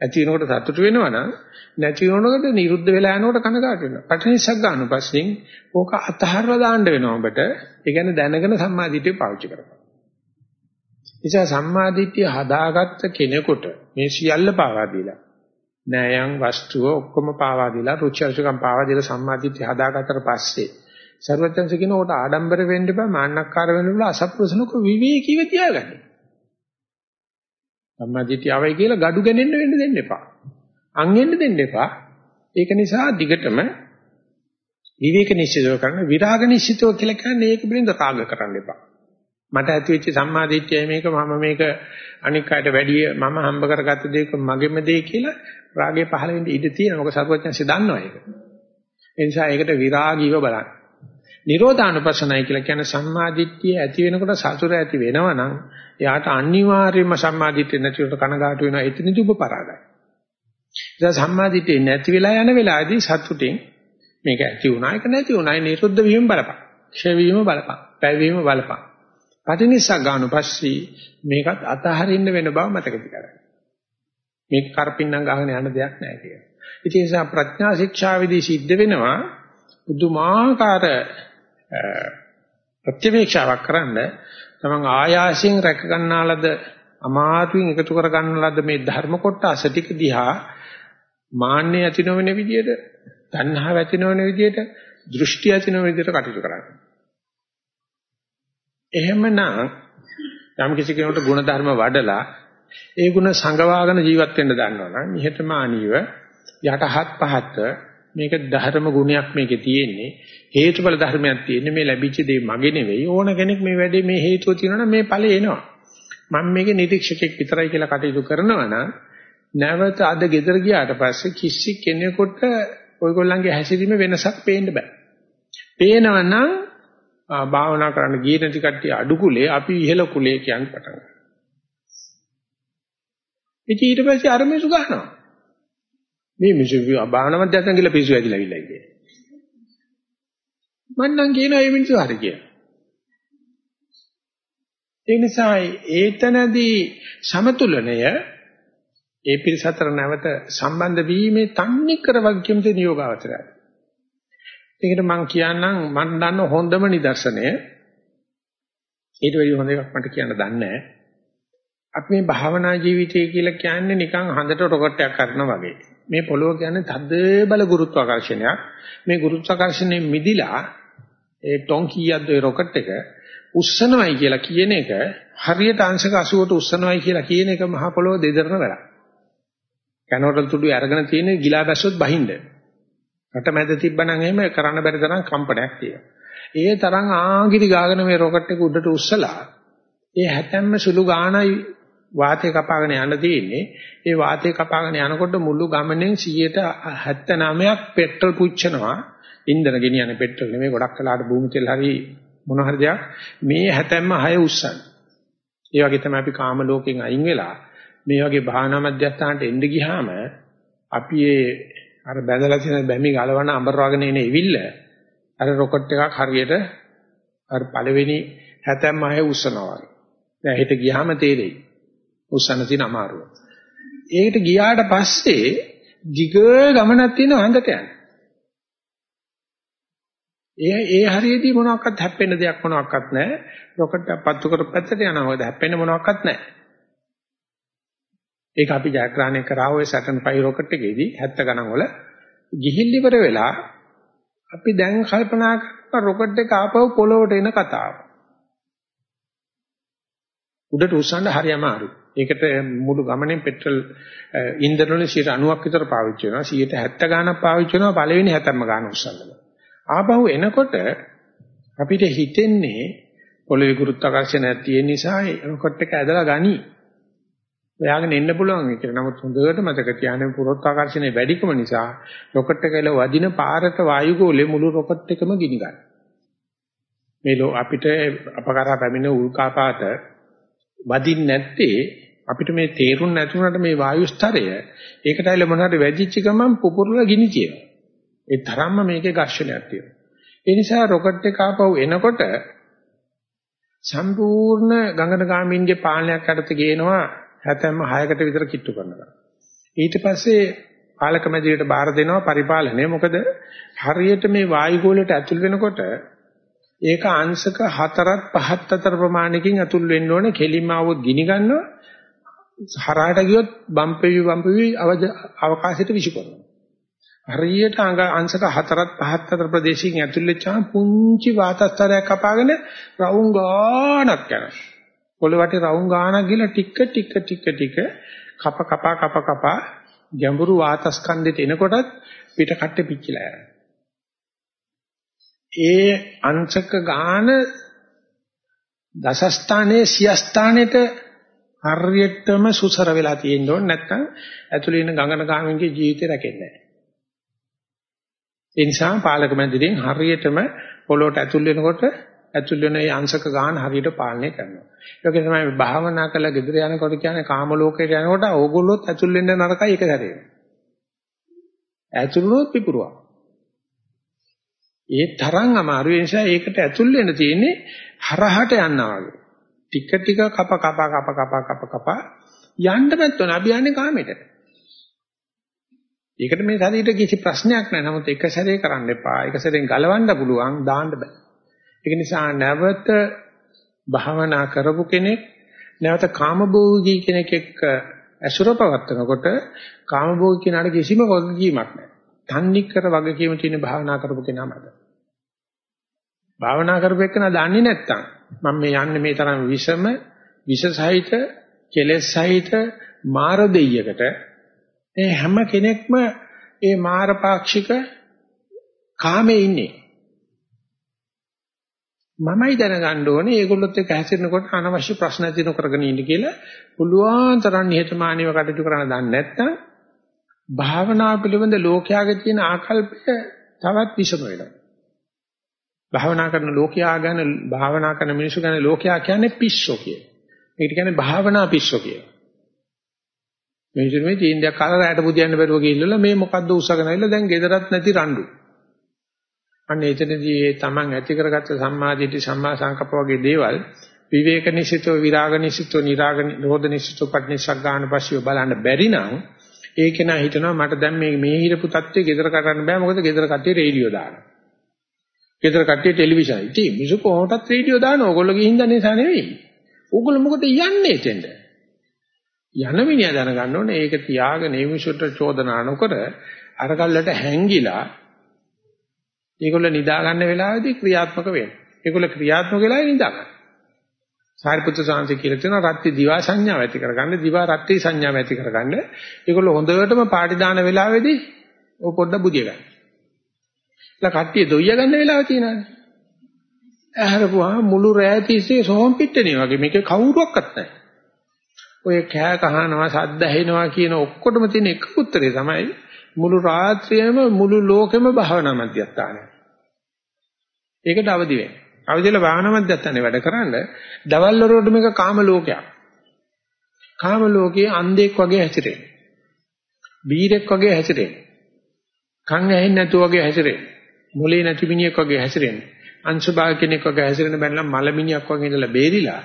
ඇති වෙනකොට සතුටු වෙනවා නම් නැති වෙනකොට නිරුද්ධ වෙලා යනකොට කනගාටු වෙනවා. පටිනිස්සක් ගන්න පස්සෙන් ඕක අතහරලා දාන්න වෙනවා ඔබට. ඒ කියන්නේ දැනගෙන සම්මාදිට්ඨිය පාවිච්චි කරපන්. නිසා සම්මාදිට්ඨිය හදාගත්ත කෙනෙකුට මේ සියල්ල පාවා දීලා නෑයන් වස්තුව ඔක්කොම පාවා දීලා රුචර්චකම් පාවා දීලා සම්මාදිට්ඨිය හදාගත්තට පස්සේ සර්වඥන්ස කියන උට ආඩම්බර වෙන්න එපා මාන්නක්කාර වෙන්න බලා අසප්‍රසනක විවේකීව තියාගන්න. සම්මාදිට්ඨිය ආවයි කියලා gadu ගන්නේ වෙන්න දෙන්න එපා. අන් එන්න දෙන්න එපා. ඒක නිසා දිගටම විවේක නිශ්චිතව කරන විරාග නිශ්චිතව කියලා කියන්නේ ඒක පිළිඳ රාග කරන්න එපා. මට ඇති වෙච්ච සම්මාදිට්ඨියයි මේක මම මේක අනික් අයට වැඩිය මම හම්බ කරගත්ත දේක මගෙම දේ කියලා රාගේ පහළ වෙන්න ඉඩ තියෙනවා. මොකද සර්වඥන්සේ දන්නවා ඒක. ඒ නිසා ඒකට විරාගීව බලන්න. නිරෝධානුපස්සනයි කියලා කියන්නේ සම්මාදිට්ඨිය ඇති වෙනකොට සතුර ඇති වෙනවා නම් එයාට අනිවාර්යයෙන්ම සම්මාදිට්ඨිය නැතිවට කනගාටු වෙනවා. එතනදි ඔබ පරාදයි. ඒ සම්මාදිට්ඨිය නැති වෙලා යන වෙලාවේදී සතුටින් මේක ඇති වුණා ඒක නැති වුණා. ඒ නිරුද්ධ වීම බලපන්. ක්ෂය වීම බලපන්. පැවීම බලපන්. පටිනිස්සක් ගන්න පස්සේ මේකත් අතහරින්න වෙන බව මතක තියාගන්න. මේක කරපින්නම් ගහගෙන යන දෙයක් නෑ කියලා. ඉතින් ඒ නිසා ප්‍රඥා ශික්ෂාවේදී සිද්ධ වෙනවා බුදුමාකාර ප්‍රතිවේක්ෂාවක් කරන්න තමන් ආයාසයෙන් රැක ගන්නාලද අමාතුවෙන් එකතු කර ගන්නාලද මේ ධර්ම කොටස ටික දිහා මාන්නේ ඇති නොවන විදියට, තණ්හාව ඇති නොවන විදියට, දෘෂ්ටි ඇති නොවන විදියට කටයුතු කරන්න. එහෙමනම් යම් කිසි කෙනෙකුට ගුණ ධර්ම වඩලා ඒ ගුණ සංගවාගෙන ජීවත් වෙන්න දන්නවා නම් නිහතමානීව යටහත් පහත් මේක ධර්ම ගුණයක් මේකේ තියෙන්නේ. හේතුඵල ධර්මයක් තියෙන්නේ. මේ ලැබිච්ච දේ මගේ නෙවෙයි. ඕන කෙනෙක් මේ වැඩේ මේ හේතුව තියෙනවනම් මේ ඵලය එනවා. මම මේකේ නිරීක්ෂකෙක් විතරයි කියලා කටයුතු කරනවා නම් නැවත අද ගෙදර ගියාට පස්සේ කිසි කෙනෙකුට ඔයගොල්ලන්ගේ හැසිරීම වෙනසක් පේන්න බෑ. පේනවනම් භාවනා කරන්න ගියේ නැති කට්ටිය අඩු කුලේ අපි ඉහළ කුලේ කියන්න පටන් ගන්නවා. ඉතින් ඊට පස්සේ අර මිනිස්සු ගන්නවා. මේ මිනිස්සු භාවනා මධ්‍යස්ථාන කියලා පිස්සු ඇදිලා ඉවිල්ලා ඉන්නේ. මම නම් කියනවා මේ මිනිස්සු හරි කියලා. ඒ නිසා ඒතනදී සමතුලනය ඒ පිරිස අතර නැවත සම්බන්ධ වීමේ තන්නේ කර වගකීම් තියෙන යෝගාවචරය. ඒකට මම කියන්නම් මම දන්න හොඳම නිදර්ශනය ඊට වැඩි හොඳ එකක් මට කියන්න දන්නේ නැහැ. අපි මේ භාවනා ජීවිතය කියලා කියන්නේ නිකන් හඳට රොකට් එකක් කරනවා වගේ. මේ පොළොව කියන්නේ තද බල ගුරුත්වාකර්ෂණයක්. මේ ගුරුත්වාකර්ෂණයෙන් මිදිලා ඒ ටොන් කීයක්ද ඒ රොකට් එක උස්සනවයි කියලා කියන එක හරියට අංශක 80ට උස්සනවයි කියලා කියන එක මහ පොළොව දෙදරන වැඩක්. කනෝටල් තුඩු අරගෙන තියෙන ගිලා බැස්සොත් බහින්ද. රට මැද තිබ්බනම් එහෙම කරන්න බැරි තරම් කම්පනයක් තියෙනවා. ඒ තරම් ආගිරි ගාගෙන මේ රොකට් එක උඩට උස්සලා ඒ හැතැම්ම සුළු ගානයි වාතය කපාගෙන යන්න තියෙන්නේ. ඒ වාතය කපාගෙන යනකොට මුළු ගමනෙන් 79ක් පෙට්‍රල් පුච්චනවා. ඉන්ධන ගෙනියන පෙට්‍රල් නෙමෙයි ගොඩක් කලකට භූමි තෙල් හරි මොන හරි දෙයක් මේ හැතැම්ම 6 උස්සන. ඒ වගේ තමයි අපි කාම ලෝකෙන් අයින් වෙලා මේ වගේ භාවනා මධ්‍යස්ථානට එන්න ගියාම අපි ඒ අර බැඳලා තියෙන බැමි ගලවන අඹරවගෙන එන ඉවිල්ල අර රොකට් එකක් හරියට අර පළවෙනි හැතැම්ම 6 උස්සනවා වගේ. දැන් හිට ගියාම තේරෙයි. උස්සන්න තියෙන අමාරුව. ඒකට ගියාට පස්සේ දිග ගමනක් තියෙන හඳට යන. ඒ ඒ හරියදී මොනවාක්වත් හැප්පෙන්න දෙයක් මොනවාක්වත් නැහැ. රොකට් එක පත්තු කරපැත්තට යනවා. මොකද හැප්පෙන්න මොනවාක්වත් නැහැ. ඒක අපි ජයග්‍රහණය කරා ඔය Saturn 5 රොකට් එකේදී 70 ගණන් වල ගිහින් ඉවර වෙලා අපි දැන් කල්පනා කරන රොකට් එක ආපහු පොළොවට එන කතාව. උඩට උස්සන්න හරි අමාරුයි. ඒකට මුළු ගමනේ පෙට්‍රල් ඉන්ධන වලින් 90ක් විතර පාවිච්චි වෙනවා. 70 ගණක් පාවිච්චි වෙනවා පළවෙනි 70 ගණන් උස්සන්න. ආපහු එනකොට අපිට හිතෙන්නේ පොළොවේ ගුරුත්වාකර්ෂණයක් තියෙන නිසා රොකට් එක ඇදලා ගනි. ඔයාගෙන එන්න පුළුවන් කියලා. නමුත් හොඳට මතක තියාගන්න පුරොත්ආකර්ෂණය වැඩිකම නිසා රොකට් එක එල වදින පාරට වායුගෝලේ මුළු රොකට් එකම ගිනි ගන්න. මේ අපිට අපකරා පැමිණ උල්කාපාත වදින්නේ නැත්තේ අපිට මේ තේරුම් නැතුණට මේ වායු ස්තරය ඒකට ඇල මොනවාට වැදිච්ච ගමන් පුපුරලා ගිනි තියෙනවා. ඒ තරම්ම මේකේ ඝර්ෂණයක් තියෙනවා. ඒ නිසා රොකට් එක ආපහු එනකොට සම්පූර්ණ ගංගනගාමින්ගේ පාලනයක් යටතේ ගේනවා හැතැම්ම 6කට විතර කිට්ටු කරනවා. ඊට පස්සේ පාලක මැදිරියට බාර දෙනවා පරිපාලනය. මොකද හරියට මේ වායුගෝලයට ඇතුල් වෙනකොට ඒක අංශක 4ත් 5ත් අතර ප්‍රමාණයකින් ඇතුල් වෙන්න ඕනේ. කෙලින්ම આવොත් ගිනි ගන්නවා. හරහට ගියොත් බම්පෙවි බම්පෙවි අවකාශයට විසිකරනවා. හරියට අංග අංශක 4ත් 5ත් අතර ප්‍රදේශයකින් ඇතුල් වෙච්චාම පුංචි වාතස්තරයක් කපාගෙන රවුම් ගානක් යනවා. පොළොවට රවුම් ගානක් ගිහලා ටික ටික ටික ටික කප කපා කප කපා ගැඹුරු වාතස්කන්ධෙට එනකොටත් පිට කට්ටේ පිච්චිලා යනවා. ඒ අංශක ගාන දසස්ථානයේ සියස්ථානෙට හරියටම සුසර වෙලා තියෙන්න ඕනේ නැත්නම් ඇතුළේ ඉන්න ගංගන ගාමින්ගේ ජීවිතය රැකෙන්නේ නැහැ. ඒ නිසා පාලක මැදිරියෙන් හරියටම පොළොවට ඇතුල් වෙනකොට ඇතුල් වෙන ඒ අංශක ගාන හරියට පාලනය කරනවා. ඒක තමයි භාවනා කළා ගෙදර යනකොට කියන්නේ කාම ලෝකයට යනකොට ඕගොල්ලොත් ඇතුල් වෙන්න නරකයි එක සැරේ. ඇතුළුනොත් පිපුරුවා. ඒ තරම් අමාරු නිසා ඒකට ඇතුල් වෙන්න තියෙන්නේ හරහට යනවා වගේ. ටික ටික කප කප කප කප කප කප යන්නවත් ඕන අපි යන්නේ කාමෙට. ඒකට මේ ශරීරෙට කිසි ප්‍රශ්නයක් නැහැ. නමුත් එක සැරේ කරන්න එපා. එක සැරෙන් ගලවන්න පුළුවන් දාන්න බෑ. ඒක නිසා නැවත භාවනා කරපු කෙනෙක් නැවත කාමභෝගී කෙනෙක් එක්ක ඇසුර පවත්නකොට කාමභෝගී කෙනාට කිසිම වගකීමක් නැහැ. තන්නේ කර වගකීම තියෙන භාවනා කරපු කෙනාමද. භාවනා කරපු එකන දන්නේ නැත්තම් මම මේ යන්නේ මේ තරම් විෂම විෂසහිත කෙලෙස් සහිත මාර දෙයියකට මේ හැම කෙනෙක්ම ඒ මාර පාක්ෂික කාමේ ඉන්නේ. මමයි දැනගන්න ඕනේ ඒගොල්ලොත් එක්ක හැසිරෙනකොට අනවශ්‍ය ප්‍රශ්න ඇති නොකරගෙන ඉන්න කියලා පුළුවන් තරම් නිහතමානීව කටයුතු කරන්න දන්නේ නැත්නම් භාවනාව පිළිබඳ ලෝකයාගේ තියෙන ආකල්පය තවත් විසම වෙනවා. භාවනා කරන ලෝකයා ගැන භාවනා කරන මිනිස්සු ගැන ලෝකයා කියන්නේ පිස්සෝ කියලා. ඒකට කියන්නේ භාවනා පිස්සෝ කියලා. මිනිස්සු මේ තීන් දෙයක් කාලා රැට පුදියන්න බැරුව ගිහිල්ලා මේ මොකද්ද උස්සගෙන ඇවිල්ලා දැන් ගෙදරත් නැති රණ්ඩු. අන්න එතනදී ඒ තමන් ඇති කරගත්ත සම්මාදිටි සම්මා සංකප්ප වගේ දේවල් විවේක නිසිතෝ විරාග නිසිතෝ නිරාග නිරෝධ නිසිතෝ පටිනිසග්ගාන පස්සිය බලන්න බැරි නම් ඒක නා හිතනවා මට දැන් මේ මේ හිරපු තත්ත්වයේ ගෙදර කරන්න බෑ මොකද ගෙදර කට්ටිය රේඩියෝ දානවා. ගෙදර කට්ටිය ටෙලිවිෂන්. ඉතින් මිසු කොහොමදත් රේඩියෝ දානවා. ඕගොල්ලෝ ගිහින් දන්නේ නිසා නෙවෙයි. ඕගොල්ලෝ මොකද යන්නේ එතෙන්ද? යන මිනිහා දැනගන්න ඕනේ ඒක තියාගෙන මේ මිනිසුන්ට චෝදනා නොකර අරගල්ලට හැංගිලා ඒගොල්ලෝ නිදා ගන්න වෙලාවේදී ක්‍රියාත්මක වෙනවා. ඒගොල්ලෝ ක්‍රියාත්මක වෙලාවේ නිදා ගන්න. සාරිපුත්‍ර සාංශය කියලා තියෙනවා රත්ති දිවා සංඥාව ඇති කරගන්න, දිවා රත්ති සංඥාව ඇති කරගන්න. ඒගොල්ලෝ හොඳටම පාටි දාන වෙලාවේදී ඔය පොඩ්ඩ බුදිය ගන්න. ලා කට්ටිය දොයිය ගන්න වෙලාව තියෙනවානේ. ඇහැරපුවා මුළු රෑ තිස්සේ සෝම් පිට්ටනේ වගේ මේක කවුරුවක්වත් නැහැ. ඔය කෑ කහනවා සද්ද ඇහෙනවා කියන ඔක්කොටම තියෙන එක උත්තරේ තමයි මුළු රාත්‍රියම මුළු ලෝකෙම භාවනා මධ්‍යස්ථානය. ඒකට අවදි වෙන්න. අවදිලා භාවනා මධ්‍යස්ථානේ වැඩ කරන්න දවල් වලට මේක කාම ලෝකයක්. කාම ලෝකයේ අන්ධෙක් වගේ හැසිරෙන්නේ. බීරෙක් වගේ හැසිරෙන්නේ. කන් ඇහෙන්නේ නැතුව වගේ හැසිරෙන්නේ. මොලේ නැති මිනිහෙක් වගේ හැසිරෙන්නේ. අංශභාග කෙනෙක් වගේ හැසිරෙන බැලලා මලමිණියක් වගේ ඉඳලා බේරිලා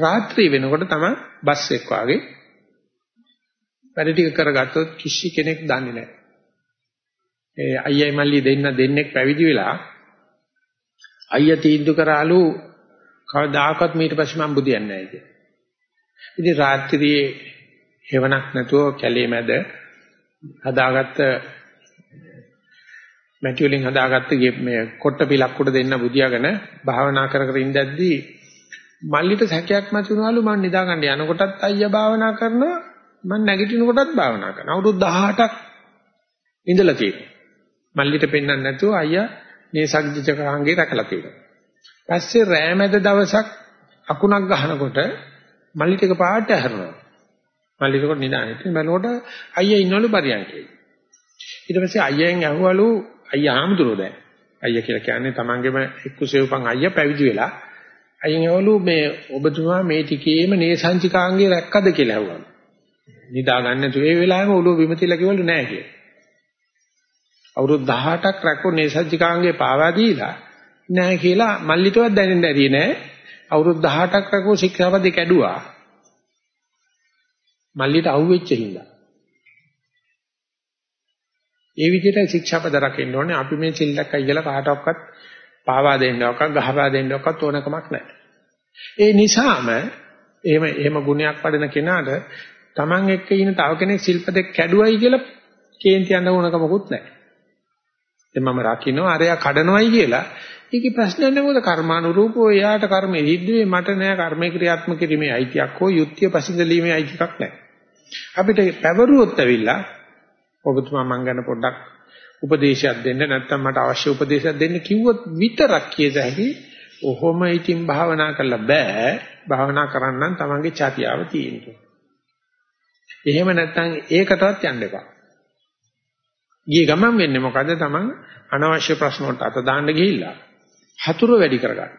රාත්‍රී වෙනකොට තමයි බස් එක වගේ වැඩ ටික කරගත්තොත් කිසි කෙනෙක් දන්නේ නැහැ. ඒ අයියයි මල්ලි දෙන්න දෙන්නෙක් පැවිදි වෙලා අයියා තීන්දුව කරාලු කවදාකවත් ඊට පස්සේ මම බුදියන්නේ නැහැ කියලා. ඉතින් රාත්‍රියේ හේවණක් නැතුව කැලේ මැද හදාගත්ත මැටි වලින් හදාගත්ත මේ කොට්ට පිලක් උඩ දෙන්න බුදියාගෙන භාවනා කර කර ඉඳද්දී මල්ලිට සැකයක් මතුනවලු මම නිදා ගන්න යනකොටත් අයියා භාවනා කරනවා මම නැගිටිනකොටත් භාවනා කරනවා අවුරුදු 18ක් ඉඳලා තියෙනවා මල්ලිට පෙන්වන්න නැතුව අයියා මේ සග්ජිතකාංගේ රැකලා තියෙනවා. පස්සේ රෑමැද දවසක් අකුණක් ගහනකොට මල්ලිට එක පාට හැරෙනවා. මල්ලිට කොට නිදාගෙන ඉතින් බලනකොට අයියා ඉන්නවලු පරියන්කේ. ඊට පස්සේ අයියෙන් ඇහුවලු අයියා ආම්දුරෝ දැන්. අයියා කියලා කියන්නේ තමන්ගේම එක්කුසෙව්පන් අයියා පැවිදි වෙලා අයියෙන් ඇහුවලු මේ ඔබතුමා මේ ටිකේම නේසංචිකාංගේ රැක්කද කියලා ඇහුවා. නිදා ගන්න නැතුව ඒ වෙලාවෙම ඔළුව බිම තියලා කිව්වලු නෑ කියලා. අවුරුදු 18ක් රැකෝ නේසජ්ජිකාංගේ පාවා දීලා නෑ කියලා මල්ලිටවත් දැනෙන්න ඇරියේ නෑ. අවුරුදු 18ක් රැකෝ ශික්ෂාපදේ කැඩුවා. මල්ලිට අහුවෙච්ච හින්දා. ඒ විදිහට ශික්ෂාපද රකින්න ඕනේ අපි මේ සිල්ලක් අයියලා කාටවත් පාවා දෙන්නවක්වත් ගහපා දෙන්නවක්වත් ඕනකමක් නැහැ. ඒ නිසාම එහෙම එහෙම ගුණයක් වඩන කෙනාට Taman එක්ක ඉන්න තව කෙනෙක් ශිල්පදෙක් කැඩුවයි කියලා කේන්ති යන්න ඕනකමකුත් නැහැ. දැන් මම රකින්නවා අරයා කඩනවයි කියලා. ඒකේ ප්‍රශ්නයක් නෑ මොකද? කර්මානුරූපව එයාට කර්මෙ හිද්දුවේ මට නෑ. කර්මේ ක්‍රියාත්මක කිරීමේ අයිතියක් හෝ යුක්තිය පසඳලීමේ අයිතියක් නෑ. අපිට පැවරුවොත් ඇවිල්ලා ඔබතුමා මං ගැන පොඩ්ඩක් උපදේශයක් දෙන්න නැත්නම් මට අවශ්‍ය උපදේශයක් දෙන්න කිව්වොත් විතරක් කියද හැකි? ඔහොම ඉතින් භාවනා කරලා බෑ. භාවනා කරන්න තමන්ගේ චර්යාව තියෙන්න. එහෙම නැත්නම් ඒකටවත් යන්න එපා. ගියේ ගමන් වෙන්නේ මොකද? Taman අනවශ්‍ය ප්‍රශ්න වලට අත දාන්න ගිහිල්ලා හතුරු වැඩි කරගන්න.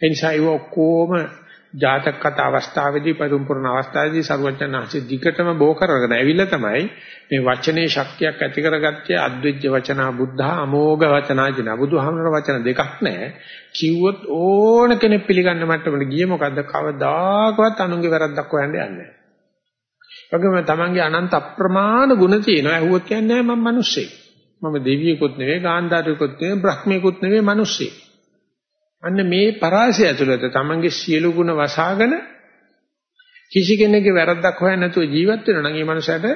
ඒ නිසා ඒව ඔක්කොම ජාතක කතා අවස්ථාවේදී පරිපූර්ණ අවස්ථාවේදී සර්වඥාන්සේ දිගටම බෝ කරගෙන ඇවිල්ලා තමයි මේ වචනේ ශක්තියක් ඇති කරගත්තේ අද්විජ්ජ වචනා බුද්ධා අමෝඝ වචනා ජන බුදුහාමර වචන දෙකක් නැහැ කිව්වොත් ඕන කෙනෙක් පිළිගන්න මට්ටමට ගියේ මොකද්ද කවදාකවත් අනුන්ගේ වැරද්දක් හොයන්න යන්නේ නැහැ වගේම තමන්ගේ අනන්ත අප්‍රමාණ ගුණ තියෙනවා. ඇහුවොත් කියන්නේ මම මිනිස්සෙක්. මම දෙවියෙකුත් නෙවෙයි, ගාන්ධාරියෙකුත් නෙවෙයි, බ්‍රහ්මියෙකුත් නෙවෙයි මිනිස්සෙක්. අන්න මේ පරාසය ඇතුළත තමන්ගේ සියලු ගුණ වසාගෙන කිසි කෙනෙක්ගේ වැරද්දක් හොයන්න නැතුව ජීවත් වෙනවා නම් ඒ මනුස්සයාට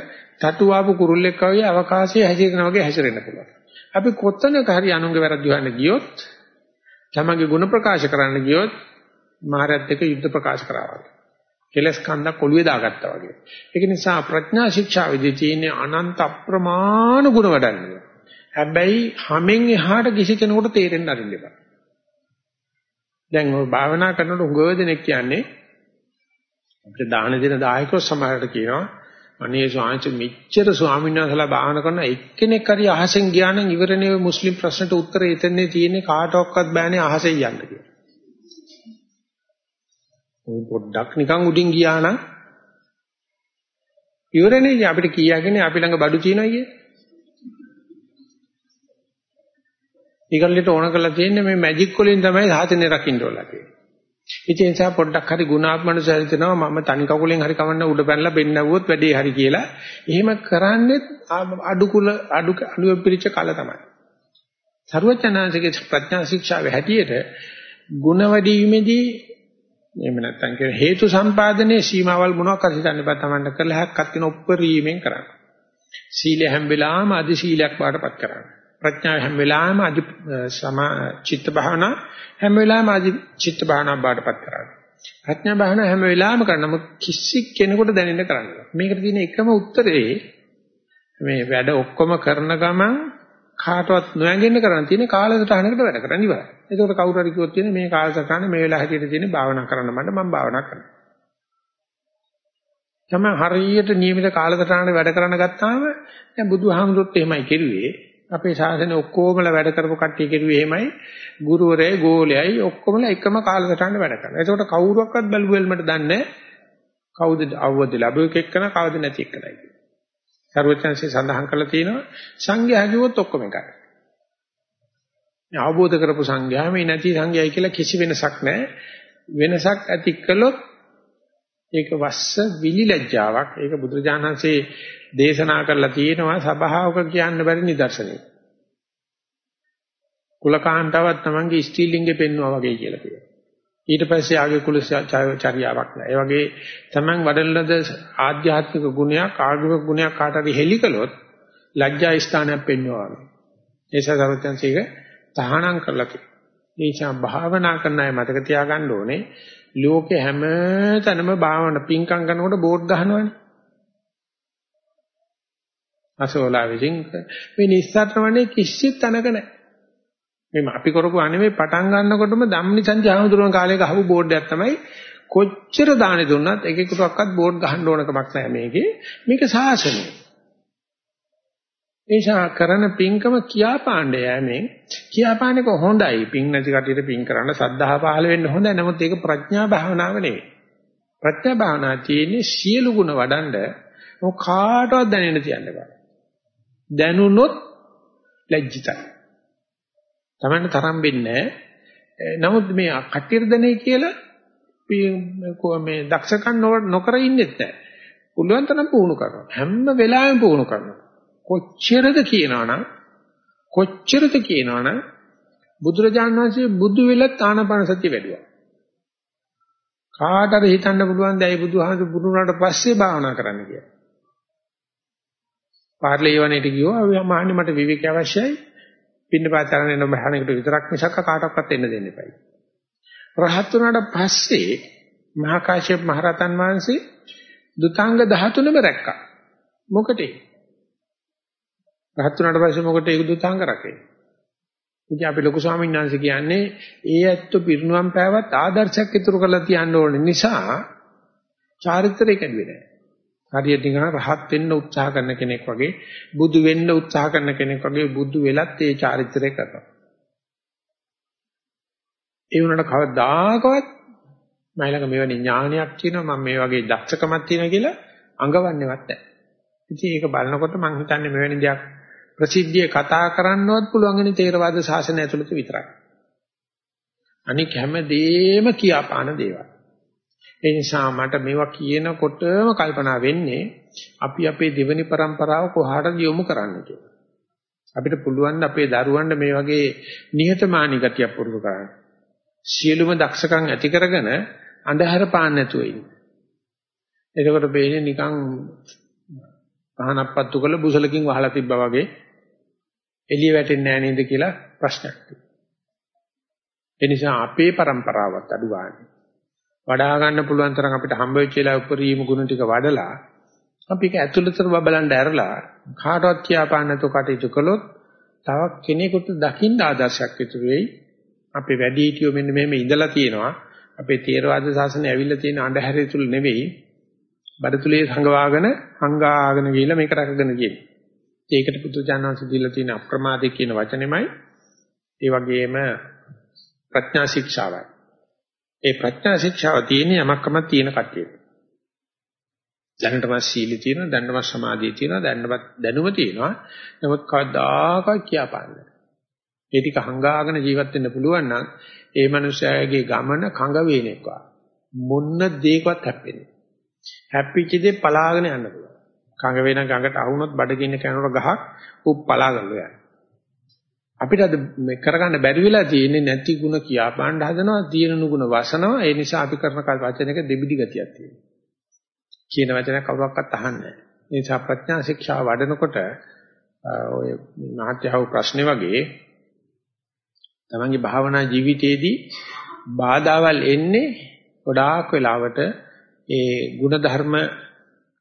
තටු ආපු කුරුල්ලෙක් වගේ අවකාශයේ හැසිරෙනා වගේ හැසිරෙන්න පුළුවන්. අපි කොතනක හරි අනුන්ගේ වැරද්ද හොයන්න ගියොත් තමන්ගේ ගුණ ප්‍රකාශ කරන්න ගියොත් මහරත් එක්ක යුද්ධ ප්‍රකාශ කරනවා. කෙලස් කන්දක් ඔළුවේ දාගත්තා වගේ. ඒක නිසා ප්‍රඥා ශික්ෂාවේදී තියෙන අනන්ත අප්‍රමාණ ගුණ වඩන්නේ. හැබැයි හැමෙන් එහාට කිසි කෙනෙකුට තේරෙන්න අරින්න එපා. දැන් ඔය භාවනා කරනකොට උගව දෙනෙක් කියන්නේ අපිට දාන දෙන දායකව සමහරට කියනවා අනේ ස්වාමීන් මෙච්චර ස්වාමීන් වහන්සේලා භාවනා කරන එක්කෙනෙක් හරි අහසෙන් ගියා නම් ඉවරනේ ඔය මුස්ලිම් ප්‍රශ්නට උත්තරේ එතනනේ තියෙන්නේ කාටවත් බෑනේ අහසෙන් යන්න කියලා. ඔය පොඩ්ඩක් නිකන් උඩින් ගියා නම් ඉවරනේ අපිට කියාගෙන අපි ළඟ බඩු තියනවා කියේ. ඊගොල්ලන්ට ඕන කරලා තියෙන්නේ මේ මැජික් වලින් තමයි සාතනේ රකින්න ඕලා කියන්නේ. ඉතින් ඒ නිසා පොඩ්ඩක් හරි ගුණාත්මන සැරිතනවා මම තනි කකුලෙන් හරි කවන්න උඩ පැනලා බෙන්නවුවොත් වැඩේ හරි කියලා. එහෙම කරන්නේ අඩු කුල අඩු අඩුව පිළිච්ච කල තමයි. සර්වඥාන්සේගේ ප්‍රඥා ශික්ෂාවේ හැටියට ಗುಣ වැඩිීමේදී එහෙම නැත්නම් කියන හේතු සම්පාදනයේ සීමාවල් මොනවාක් හරි හිතන්න බෑ Tamanට කරලා හැක්කත් වෙන උප්පරීමෙන් කරන්න. සීලය හැම වෙලාවෙම අදි සීලයක් බාටපත් කරන්න. ප්‍රඥාව හැම වෙලාවෙම අදි සමා චිත්ත භාවනා හැම වෙලාවෙම අදි චිත්ත භාවනා බාටපත් කරන්න. ප්‍රඥා භාවනා හැම වෙලාවෙම කරන්න. නමුත් කිසි කෙනෙකුට දැනෙන්න කරන්න. මේකට තියෙන එකම උත්තරේ මේ වැඩ ඔක්කොම කරන ගමන් කාටවත් නොයඟෙන්න කරන්න තියෙන කාලසටහනකට වැඩ කරන්න ඉවරයි. ඒකට කවුරු හරි කිව්වොත් තියෙන මේ කාලසටහන මේ වෙලාව හැටියට තියෙන භාවනා කරන්න මට මම භාවනා කරනවා. තමයි හරියට නියමිත කාලසටහනකට වැඩ කරන්න ගත්තාම දැන් බුදුහාමුදුරුවෝ එහෙමයි කෙරුවේ. අපේ ශාසනය ඔක්කොමලා වැඩ කරපු කට්ටිය කෙරුවේ එහෙමයි. ගුරුවරයයි ගෝලයයි ඔක්කොමලා එකම කාලසටහනකට වැඩ කරනවා. ඒකට කවුරුවක්වත් බැලුවෙල්මට දන්නේ කවුද අවුවද ලැබුවෙක් එක්කන කවුද නැති එක්කනයි. සර්වචන්සේ සඳහන් කරලා තියෙනවා සංඝයා කිව්වොත් ඔක්කොම එකයි. අවබෝධ කරපු සංඝයා මේ නැති සංඝයයි කියලා කිසි වෙනසක් නැහැ. වෙනසක් ඇති කළොත් ඒක වස්ස විලිලැජ්ජාවක්. ඒක බුදුරජාණන්සේ දේශනා කරලා තියෙනවා සබාවක කියන්න බැරි නිදර්ශනයක්. කුලකාන්තාවක් තමන්ගේ ස්ත්‍රීලිංගේ පෙන්වුවා වගේ කියලා කියනවා. ඊට පස්සේ ආගේ කුල චර්යාවක් නෑ. ඒ වගේ තමන් වඩලනද ආධ්‍යාත්මික ගුණයක් ආගමික ගුණයක් කාට හරි හෙලි කළොත් ලැජ්ජා ස්ථානයක් පෙන්වනවා. ඒ සතරත්‍යංශික තහනම් කරලා තියෙනවා. ඒ නිසා භාවනා කරන අය මතක තියාගන්න ඕනේ ලෝකේ හැම තැනම භාවන පිංකම් කරනකොට බෝඩ් ගහනවනේ. අසෝලා විසින් මේ නිස්සාරණවනේ කිසි තැනක නැහැ. මේ අපි කරපු අනෙමෙයි පටන් ගන්නකොටම ධම්මිසංජ ආහඳුරන කාලේ ගහපු බෝඩ් එකක් තමයි කොච්චර දානි දුන්නත් එකෙකුටවත් බෝඩ් ගහන්න ඕන කමක් නැහැ මේකේ. මේක සාසනය. ඒෂා කරන පින්කම කියාපාණ්ඩය යෑමෙන් කියාපාන්නේක හොඳයි. පින් නැති කටියට පින් කරන්න සද්ධා පහළ වෙන්න හොඳයි. නමුත් ඒක ප්‍රඥා භාවනාව නෙවෙයි. ප්‍රඥා භාවනා තියෙන්නේ සියලු ගුණ වඩන්ඩ මොක කාටවත් දැනෙන්න තියන්න බෑ. දැනුනොත් ලැජ්ජිතයි. Tamanne තරම් වෙන්නේ නමුත් මේ කටියට දැනේ කියලා මේ දක්ෂකම් නොකර ඉන්නෙත් නැහැ. පුළුවන් තරම් පුහුණු කරනවා. හැම වෙලාවෙම පුහුණු කරනවා. කොච්චරද කියනවනම් කොච්චරද කියනවනම් බුදුරජාණන් වහන්සේ බුදු වෙලත් ආනාපාන සතිය වැඩුවා. කාටද හිතන්න පුළුවන් දැයි බුදුහාමුදුරු බුදුනාට පස්සේ භාවනා කරන්න කියලා. පාර්ලිමේන්තුවට ගියෝ මහන්නේ මට විවේක අවශ්‍යයි. පින්නපාත කරන්න එන බහනකට විතරක් මිසක් කාටවත් එන්න දෙන්න එපයි. රහත් වුණාට පස්සේ මහා කාශ්‍යප මහරතන් වහන්සේ දුතාංග 13ම රැක්කා. මොකටේ? රහත් වුණාට පස්සේ මොකටද ඒක දුතාංග රැකේ? ඉතින් අපි ලොකු ස්වාමීන් වහන්සේ කියන්නේ ඒ ඇත්ත පිරිනුවම් පෑවත් ආදර්ශයක් ඉතුරු කරලා තියන්න ඕන නිසා චාරිත්‍රය කැඩුවේ නැහැ. හරියට නිකන් රහත් වෙන්න උත්සාහ කරන කෙනෙක් වගේ බුදු වෙන්න උත්සාහ කරන කෙනෙක් වගේ බුදු වෙලත් ඒ චාරිත්‍රය කරනවා. ඒ වුණාට කවදාකවත් මම ළඟ මෙවැනි ඥානයක් තියෙනවා මම මේ වගේ දක්ෂකමක් තියෙනවා කියලා අඟවන්නේවත් නැහැ. ඉතින් ඒක බලනකොට මම හිතන්නේ මෙවැනි දෙයක් ප්‍රසිද්ධිය කතා කරන්නවත් පුළුවන් වෙන තේරවාද ශාසනය ඇතුළත විතරයි. අනික හැමදේම කියාපාන දේවල්. ඒ නිසා මට මේවා කියනකොටම කල්පනා වෙන්නේ අපි අපේ දෙවෙනි પરම්පරාව කොහාටද යොමු කරන්න කියලා. අපිට පුළුවන් අපේ දරුවන්ට මේ වගේ නිහතමානී ගතියක් පුරුදු කරන්න. සියලුම දක්ෂකම් ඇති කරගෙන අඳුර පාන්න නැතුව ඉන්න. එතකොට බේන්නේ නිකන් පහනක් පත්තු කළ බුසලකින් වහලා තිබ්බා වගේ එළිය වැටෙන්නේ නැහැ නේද කියලා ප්‍රශ්නයක් තියෙනවා. ඒ නිසා අපේ પરම්පරාවත් අඩු ගන්න. වඩා ගන්න පුළුවන් තරම් අපිට හම්බ වෙච්ච වෙලාව උපරිම ගුණ ටික වඩලා අපි ඒක ඇතුළතට බබලන්න ඇරලා කාටවත් කියාපාන්න නැතුව කටයුතු කළොත් තවක් කෙනෙකුට දකින්න ආදර්ශයක් ඉතුරු වෙයි. අපේ වැඩිහිටියෝ මෙන්න මෙහෙම ඉඳලා තියෙනවා. අපේ තේරවාද ශාසනය ඇවිල්ලා තියෙන අඳුරේ තුල නෙවෙයි බඩතුලේ සංගවාගෙන හංගාගෙන ගිහිල්ලා මේක රැකගෙන ගියේ. ඒකට පුදුජානංශ දීලා තියෙන අප්‍රමාදේ කියන වචනේමයි ඒ වගේම ප්‍රඥා ශික්ෂාවයි. ඒ ප්‍රඥා ශික්ෂාව තියෙන යමක්කම තියෙන කට්ටියට. දැනටම සීලී තියෙනවා, දැනටම සමාධිය තියෙනවා, දැනටම දැනුම තියෙනවා. නමුත් කවදාකවත් කියාපාන්නේ ඒ ටික හංගාගෙන ජීවත් වෙන්න පුළුවන් නම් ඒ මනුස්සයාගේ ගමන කඟ වේනෙක්වා. මොන්න දෙයකවත් හැප්පෙන්නේ. හැප්පිච්ච දේ පලාගෙන යන්න පුළුවන්. කඟ වෙන ගඟට අහුනොත් බඩගින්න කනකොට ගහක් උප් පලාගෙන යනවා. අපිට අද කරගන්න බැරි වෙලා තියෙන්නේ නැති ಗುಣ කියා පාණ්ඩ හදනවා තියෙන නුගුණ වසනවා ඒ නිසා අපි කරන වචනයක දෙබිඩි ගතියක් තියෙනවා කියන වචන කවුරක්වත් අහන්නේ නැහැ ඒ නිසා ප්‍රඥා ශික්ෂා වඩනකොට ඔය මහත්යව ප්‍රශ්නේ වගේ තමන්ගේ භාවනා ජීවිතයේදී බාධාවල් එන්නේ ගොඩාක් වෙලාවට ඒ ಗುಣ ධර්ම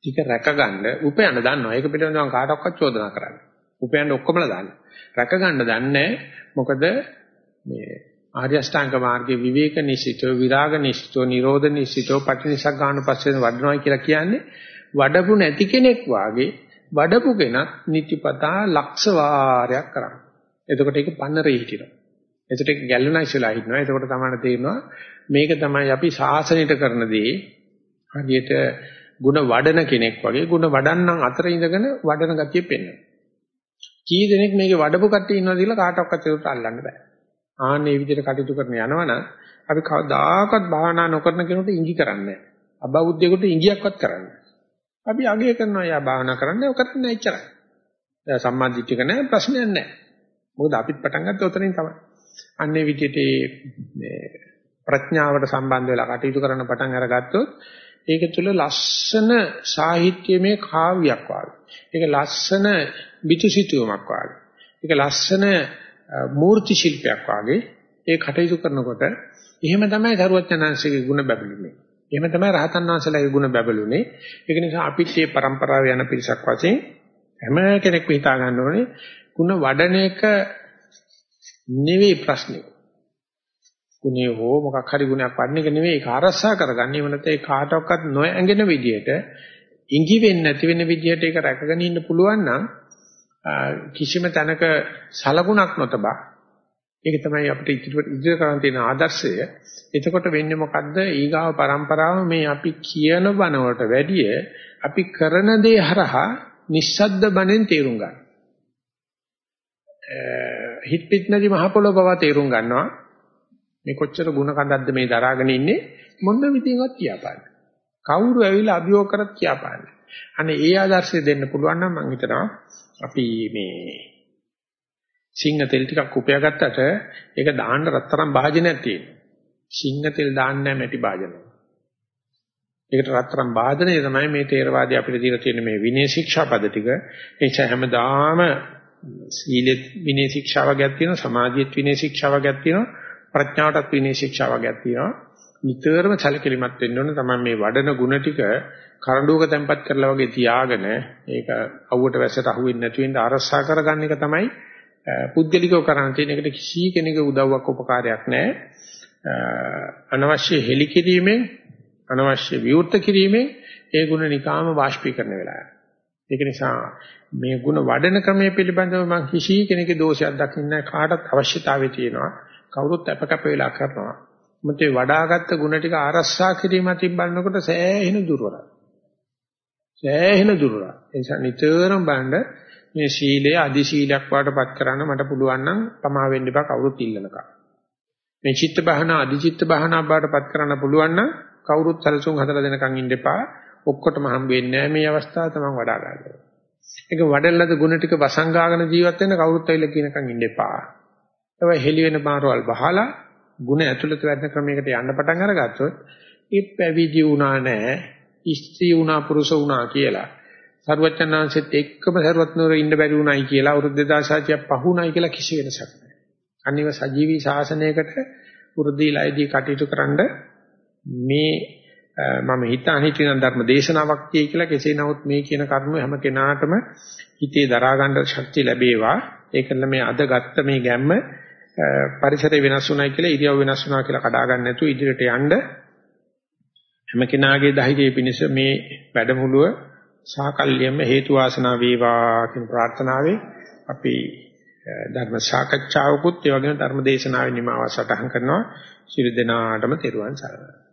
ටික රැකගන්න උපයන්න දන්නවා ඒක පිළිබඳව කාටවත් චෝදනා කරන්නේ උපයන්න ඔක්කොමලා දාන්න රැක ගන්න දන්නේ මොකද මේ ආර්ය අෂ්ටාංග මාර්ගයේ විවේක නිසිතෝ විරාග නිසිතෝ නිරෝධ නිසිතෝ පටිනිසක් ගන්න පස්සේ වඩනවා කියලා කියන්නේ වඩපු නැති කෙනෙක් වාගේ වඩපු කෙනත් නිතිපතා ලක්ෂ වාරයක් කරනවා. එතකොට ඒක පන්නරේ හිටිනවා. එතකොට ඒක ගැලනයිස් වෙලා හිටිනවා. එතකොට තමයි තේරෙනවා මේක තමයි අපි ශාසනයට කරන දේ. හරියට ಗುಣ වඩන කෙනෙක් වගේ ಗುಣ වඩන්නම් අතර ඉඳගෙන වඩන ගතිය පෙන්වනවා. කී දෙනෙක් මේකේ වඩපු කට්ටිය ඉන්නවද කියලා කාටවත් ඒකට අල්ලන්න බෑ. ආන්නේ මේ විදිහට කටයුතු කරන යනවනම් අපි කවදාකවත් භාවනා නොකරන කෙනෙකුට ඉඟි කරන්නේ නැහැ. අබෞද්ධයෙකුට ඉඟියක්වත් කරන්නේ අපි අගය කරනවා යා භාවනා කරන්නේ ඔක කරන්නේ එච්චරයි. සම්මාදිට්ඨික නැහැ ප්‍රශ්නයක් නැහැ. මොකද අපිත් පටන් ගත්තේ උතනින් තමයි. අන්නේ විදිහට මේ ප්‍රඥාවට සම්බන්ධ වෙලා කටයුතු කරන්න පටන් අරගත්තොත් ඒක තුල ලස්සන සාහිත්‍යමය කාව්‍යයක් වගේ. ඒක ලස්සන පිටුසිතුවමක් වගේ. ඒක ලස්සන මූර්ති ශිල්පයක් වගේ. ඒ කටයුතු කරනකොට එහෙම තමයි දරුවචනංශයේ ගුණ බබළුනේ. එහෙම තමයි රහතන් වහන්සේලාගේ ගුණ බබළුනේ. ඒක නිසා අපිත් මේ પરම්පරාවේ යන පිරිසක් වශයෙන් හැම කෙනෙක්ම හිතා ගන්න ඕනේ ගුණ වඩන එක නෙවෙයි ප්‍රශ්නේ. ගුණේ හෝ මොකක් හරි ගුණයක් වඩන එක නෙවෙයි ඒක ආරස්සා කරගන්නේ. එව නැත්නම් ඒ කාටවත් නොඇඟෙන විදියට ඉඟි වෙන්නේ නැති වෙන විදියට ඒක රැකගෙන ඉන්න පුළුවන් නම් කිසිම තැනක සලකුණක් නොතබා ඒක තමයි අපිට ඉදිරියට ඉදිරිය කරන් තියෙන ආදර්ශය. එතකොට වෙන්නේ මොකද්ද? ඊගාව પરම්පරාව මේ අපි කියන බණ වලට වැඩිය අපි කරන දේ හරහා නිස්සද්ද බණෙන් තේරුම් ගන්න. හිත පිට නැති මහ පොළොව බව තේරුම් ගන්නවා. මේ කොච්චර ಗುಣ කඳක්ද මේ දරාගෙන ඉන්නේ මොන විදිහකට කියාපාන්නේ. කවුරු ඇවිල්ලා අභියෝග කරත් කියාපාන්නේ. අනේ ඒ ආදර්ශය දෙන්න පුළුවන් නම් මම හිතනවා අපි මේ සිංහ තෙල් ටිකක් උපයා ගත්තට ඒක දාන්න රත්තරන් භාජනයක් තියෙනවා. සිංහ තෙල් දාන්නේ නැහැ මැටි භාජනයක්. ඒකට රත්තරන් භාජනය තමයි මේ තේරවාදී අපිට දීලා තියෙන මේ විනය ශික්ෂා පද ටික. ඒ නිසා හැමදාම සීලෙත් විනය ශික්ෂා වර්ගයක් තියෙනවා, සමාධියත් විනය ශික්ෂා වර්ගයක් තියෙනවා, ප්‍රඥාවටත් විනය ශික්ෂා වර්ගයක් තියෙනවා. නිතරම සැලකිලිමත් වෙන්න ඕනේ තමයි මේ වඩන ಗುಣ ටික කරඬුවක තැම්පත් කරලා වගේ තියාගෙන ඒක අවුවට වැස්සට අහුවෙන්නේ නැති වෙන්න ආරක්ෂා කරගන්න එක තමයි පුද්ගලිකව කරන්න තියෙන එකට කිසි කෙනෙකුගේ උදව්වක් උපකාරයක් නැහැ අනවශ්‍ය හෙලිකිරීමෙන් අනවශ්‍ය විවෘත කිරීමෙන් ඒ ಗುಣ නිකාම වාෂ්පීකරණ වෙලා ඒක නිසා මේ ಗುಣ වඩන ක්‍රමයේ පිළිබඳව මම කිසි කෙනෙකුගේ දෝෂයක් දකින්නේ කාටත් අවශ්‍යතාවය තියෙනවා කවුරුත් අපකප වේලා කරනවා. මොකද මේ වඩාගත් ගුණ ටික ආරස්සා කිරීම අතින් බලනකොට සෑහෙන දුර්වලයි. සෑහෙන දුර්වලයි. ඒ නිසා නිතරම බලන්න මේ සීලය අදි සීලයක් වඩපත් කරන්න මට පුළුවන් නම් පමා වෙන්න එපා කවුරුත් ඉල්ලනකම්. මේ චිත්ත බහන අදි චිත්ත බහන වඩපත් කරන්න පුළුවන් නම් කවුරුත් සැලසුම් හදලා දෙනකම් ඉන්න එපා. ඔක්කොටම හම්බ වෙන්නේ නැහැ මේ අවස්ථාව තමයි වඩා ගන්න. ඒක වඩල්ලද ගුණ ටික වසංගාගෙන ජීවත් වෙන්න කවුරුත් ඇවිල්ලා කියනකම් ඉන්න එපා. ඒවා හෙලි වෙන මාරවල් බහලා ಗುಣ ඇතුළත වැඩ ක්‍රමයකට යන්න පටන් අරගත්තොත් ඒ පැවිදි වුණා නැහැ ස්ත්‍රී වුණා පුරුෂ වුණා කියලා. සරුවචනාංශෙත් එක්කම සරුවත්නවර ඉන්න බැරි වුණයි කියලා අවුරුදු 2600ක් පහුණයි කියලා කිසි වෙනසක් නැහැ. අනිව සජීවී ශාසනයකට වෘද්ධිලායේදී කටයුතු කරන්න මේ මම හිතාන හිටින ධර්ම දේශනාවක් කිය කියලා කෙසේ නමුත් මේ කියන කර්ම හැම කෙනාටම හිතේ දරා ගන්න ශක්තිය ලැබේවා ඒකල මේ අද ගත්ත මේ ගැම්ම පරිසරය වෙනස් වුණයි කියලා ඉරියව් වෙනස් වුණා කියලා කඩා ගන්න නැතුව ඉදිරියට යන්න හැම කෙනාගේ ධෛර්යය පිණිස මේ වැඩමුළුව සාකල්යෙම හේතු වාසනා වේවා කියන ප්‍රාර්ථනාවෙන් අපි ධර්ම සාකච්ඡාවකුත් ඒ වගේම ධර්ම දේශනාවේ නිමාව සටහන් කරනවා. සියලු දෙනාටම තෙරුවන් සරණයි.